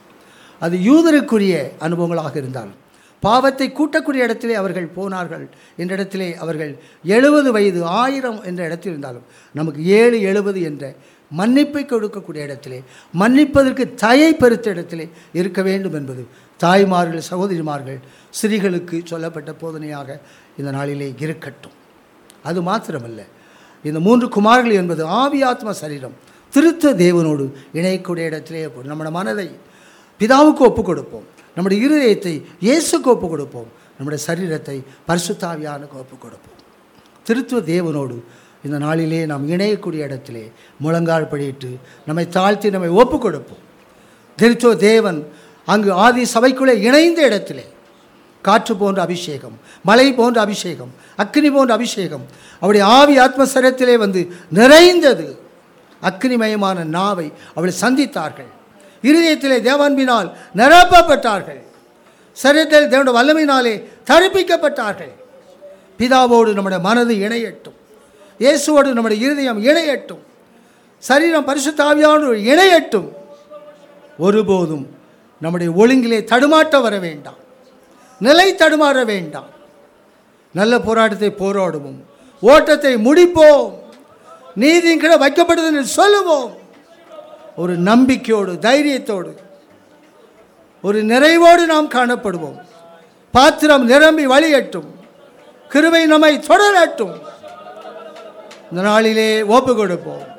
அது யூதருக்குரிய அனுபவங்களாக இருந்தாலும் பாவத்தை கூட்டக்கூடிய இடத்திலே அவர்கள் போனார்கள் என்ற இடத்திலே அவர்கள் எழுபது வயது ஆயிரம் என்ற இடத்தில் இருந்தாலும் நமக்கு ஏழு எழுபது என்ற மன்னிப்பை கொடுக்கக்கூடிய இடத்திலே மன்னிப்பதற்கு தயை பெருத்த இடத்திலே இருக்க வேண்டும் என்பது தாய்மார்கள் சகோதரிமார்கள் ஸ்திரீகளுக்கு சொல்லப்பட்ட போதனையாக இந்த நாளிலே இருக்கட்டும். அது மாத்திரமல்ல. இந்த மூன்று குமார்கள் என்பது ஆவியாத்ம சரீரம். திருத்த தேவனோடு இணையக்கூடிய இடத்திலே போ- நம்முடைய மனதை பிதாவுக்கு ஒப்புக் கொடுப்போம். நம்முடைய இருதயத்தை இயேசுக்கு ஒப்பு கொடுப்போம். நம்முடைய சரீரத்தை பரிசுத்தாவியானுக்கு ஒப்பு கொடுப்போம். திருத்துவ தேவனோடு இந்த நாளிலே நாம் இணையக்கூடிய இடத்திலே முழங்கால் படியிட்டு நம்மை தாழ்த்தி நம்மை ஒப்புக் கொடுப்போம். திருத்துவ தேவன் அங்கு ஆதி சபைக்குள்ளே இணைந்த இடத்திலே. காற்று போன்ற அபிஷேகம் மலை போன்ற அபிஷேகம் அக்னி போன்ற அபிஷேகம் அவருடைய ஆவி ஆத்மசரத்திலே வந்து நிறைந்தது. அக்னிமயமான நாவை அவளை சந்தித்தார்கள். இருதயத்திலே தேவன்பினால் நிரப்பப்பட்டார்கள். சரீரத்தில் தேவனுடைய வல்லமையினாலே தரிப்பிக்கப்பட்டார்கள். பிதாவோடு நம்முடைய மனது இணையட்டும். இயேசுவோடு நம்முடைய இருதயம் இணையட்டும். சரீரம் பரிசுத்தாவியானோடு இணையட்டும். ஒருபோதும் நம்முடைய ஒழுங்கிலே தடுமாற்ற வர வேண்டாம். நிலை தடுமாற வேண்டாம். நல்ல போராட்டத்தை போராடுவோம். ஓட்டத்தை முடிப்போம். நீதியின் கீழே வைக்கப்படுது என்று சொல்லுவோம். ஒரு நம்பிக்கையோடு தைரியத்தோடு ஒரு நிறைவோடு நாம் காணப்படுவோம். பாத்திரம் நிரம்பி வழியட்டும். கிருவை நம்மை தொடரட்டும். இந்த நாளிலே ஒப்பு கொடுப்போம்.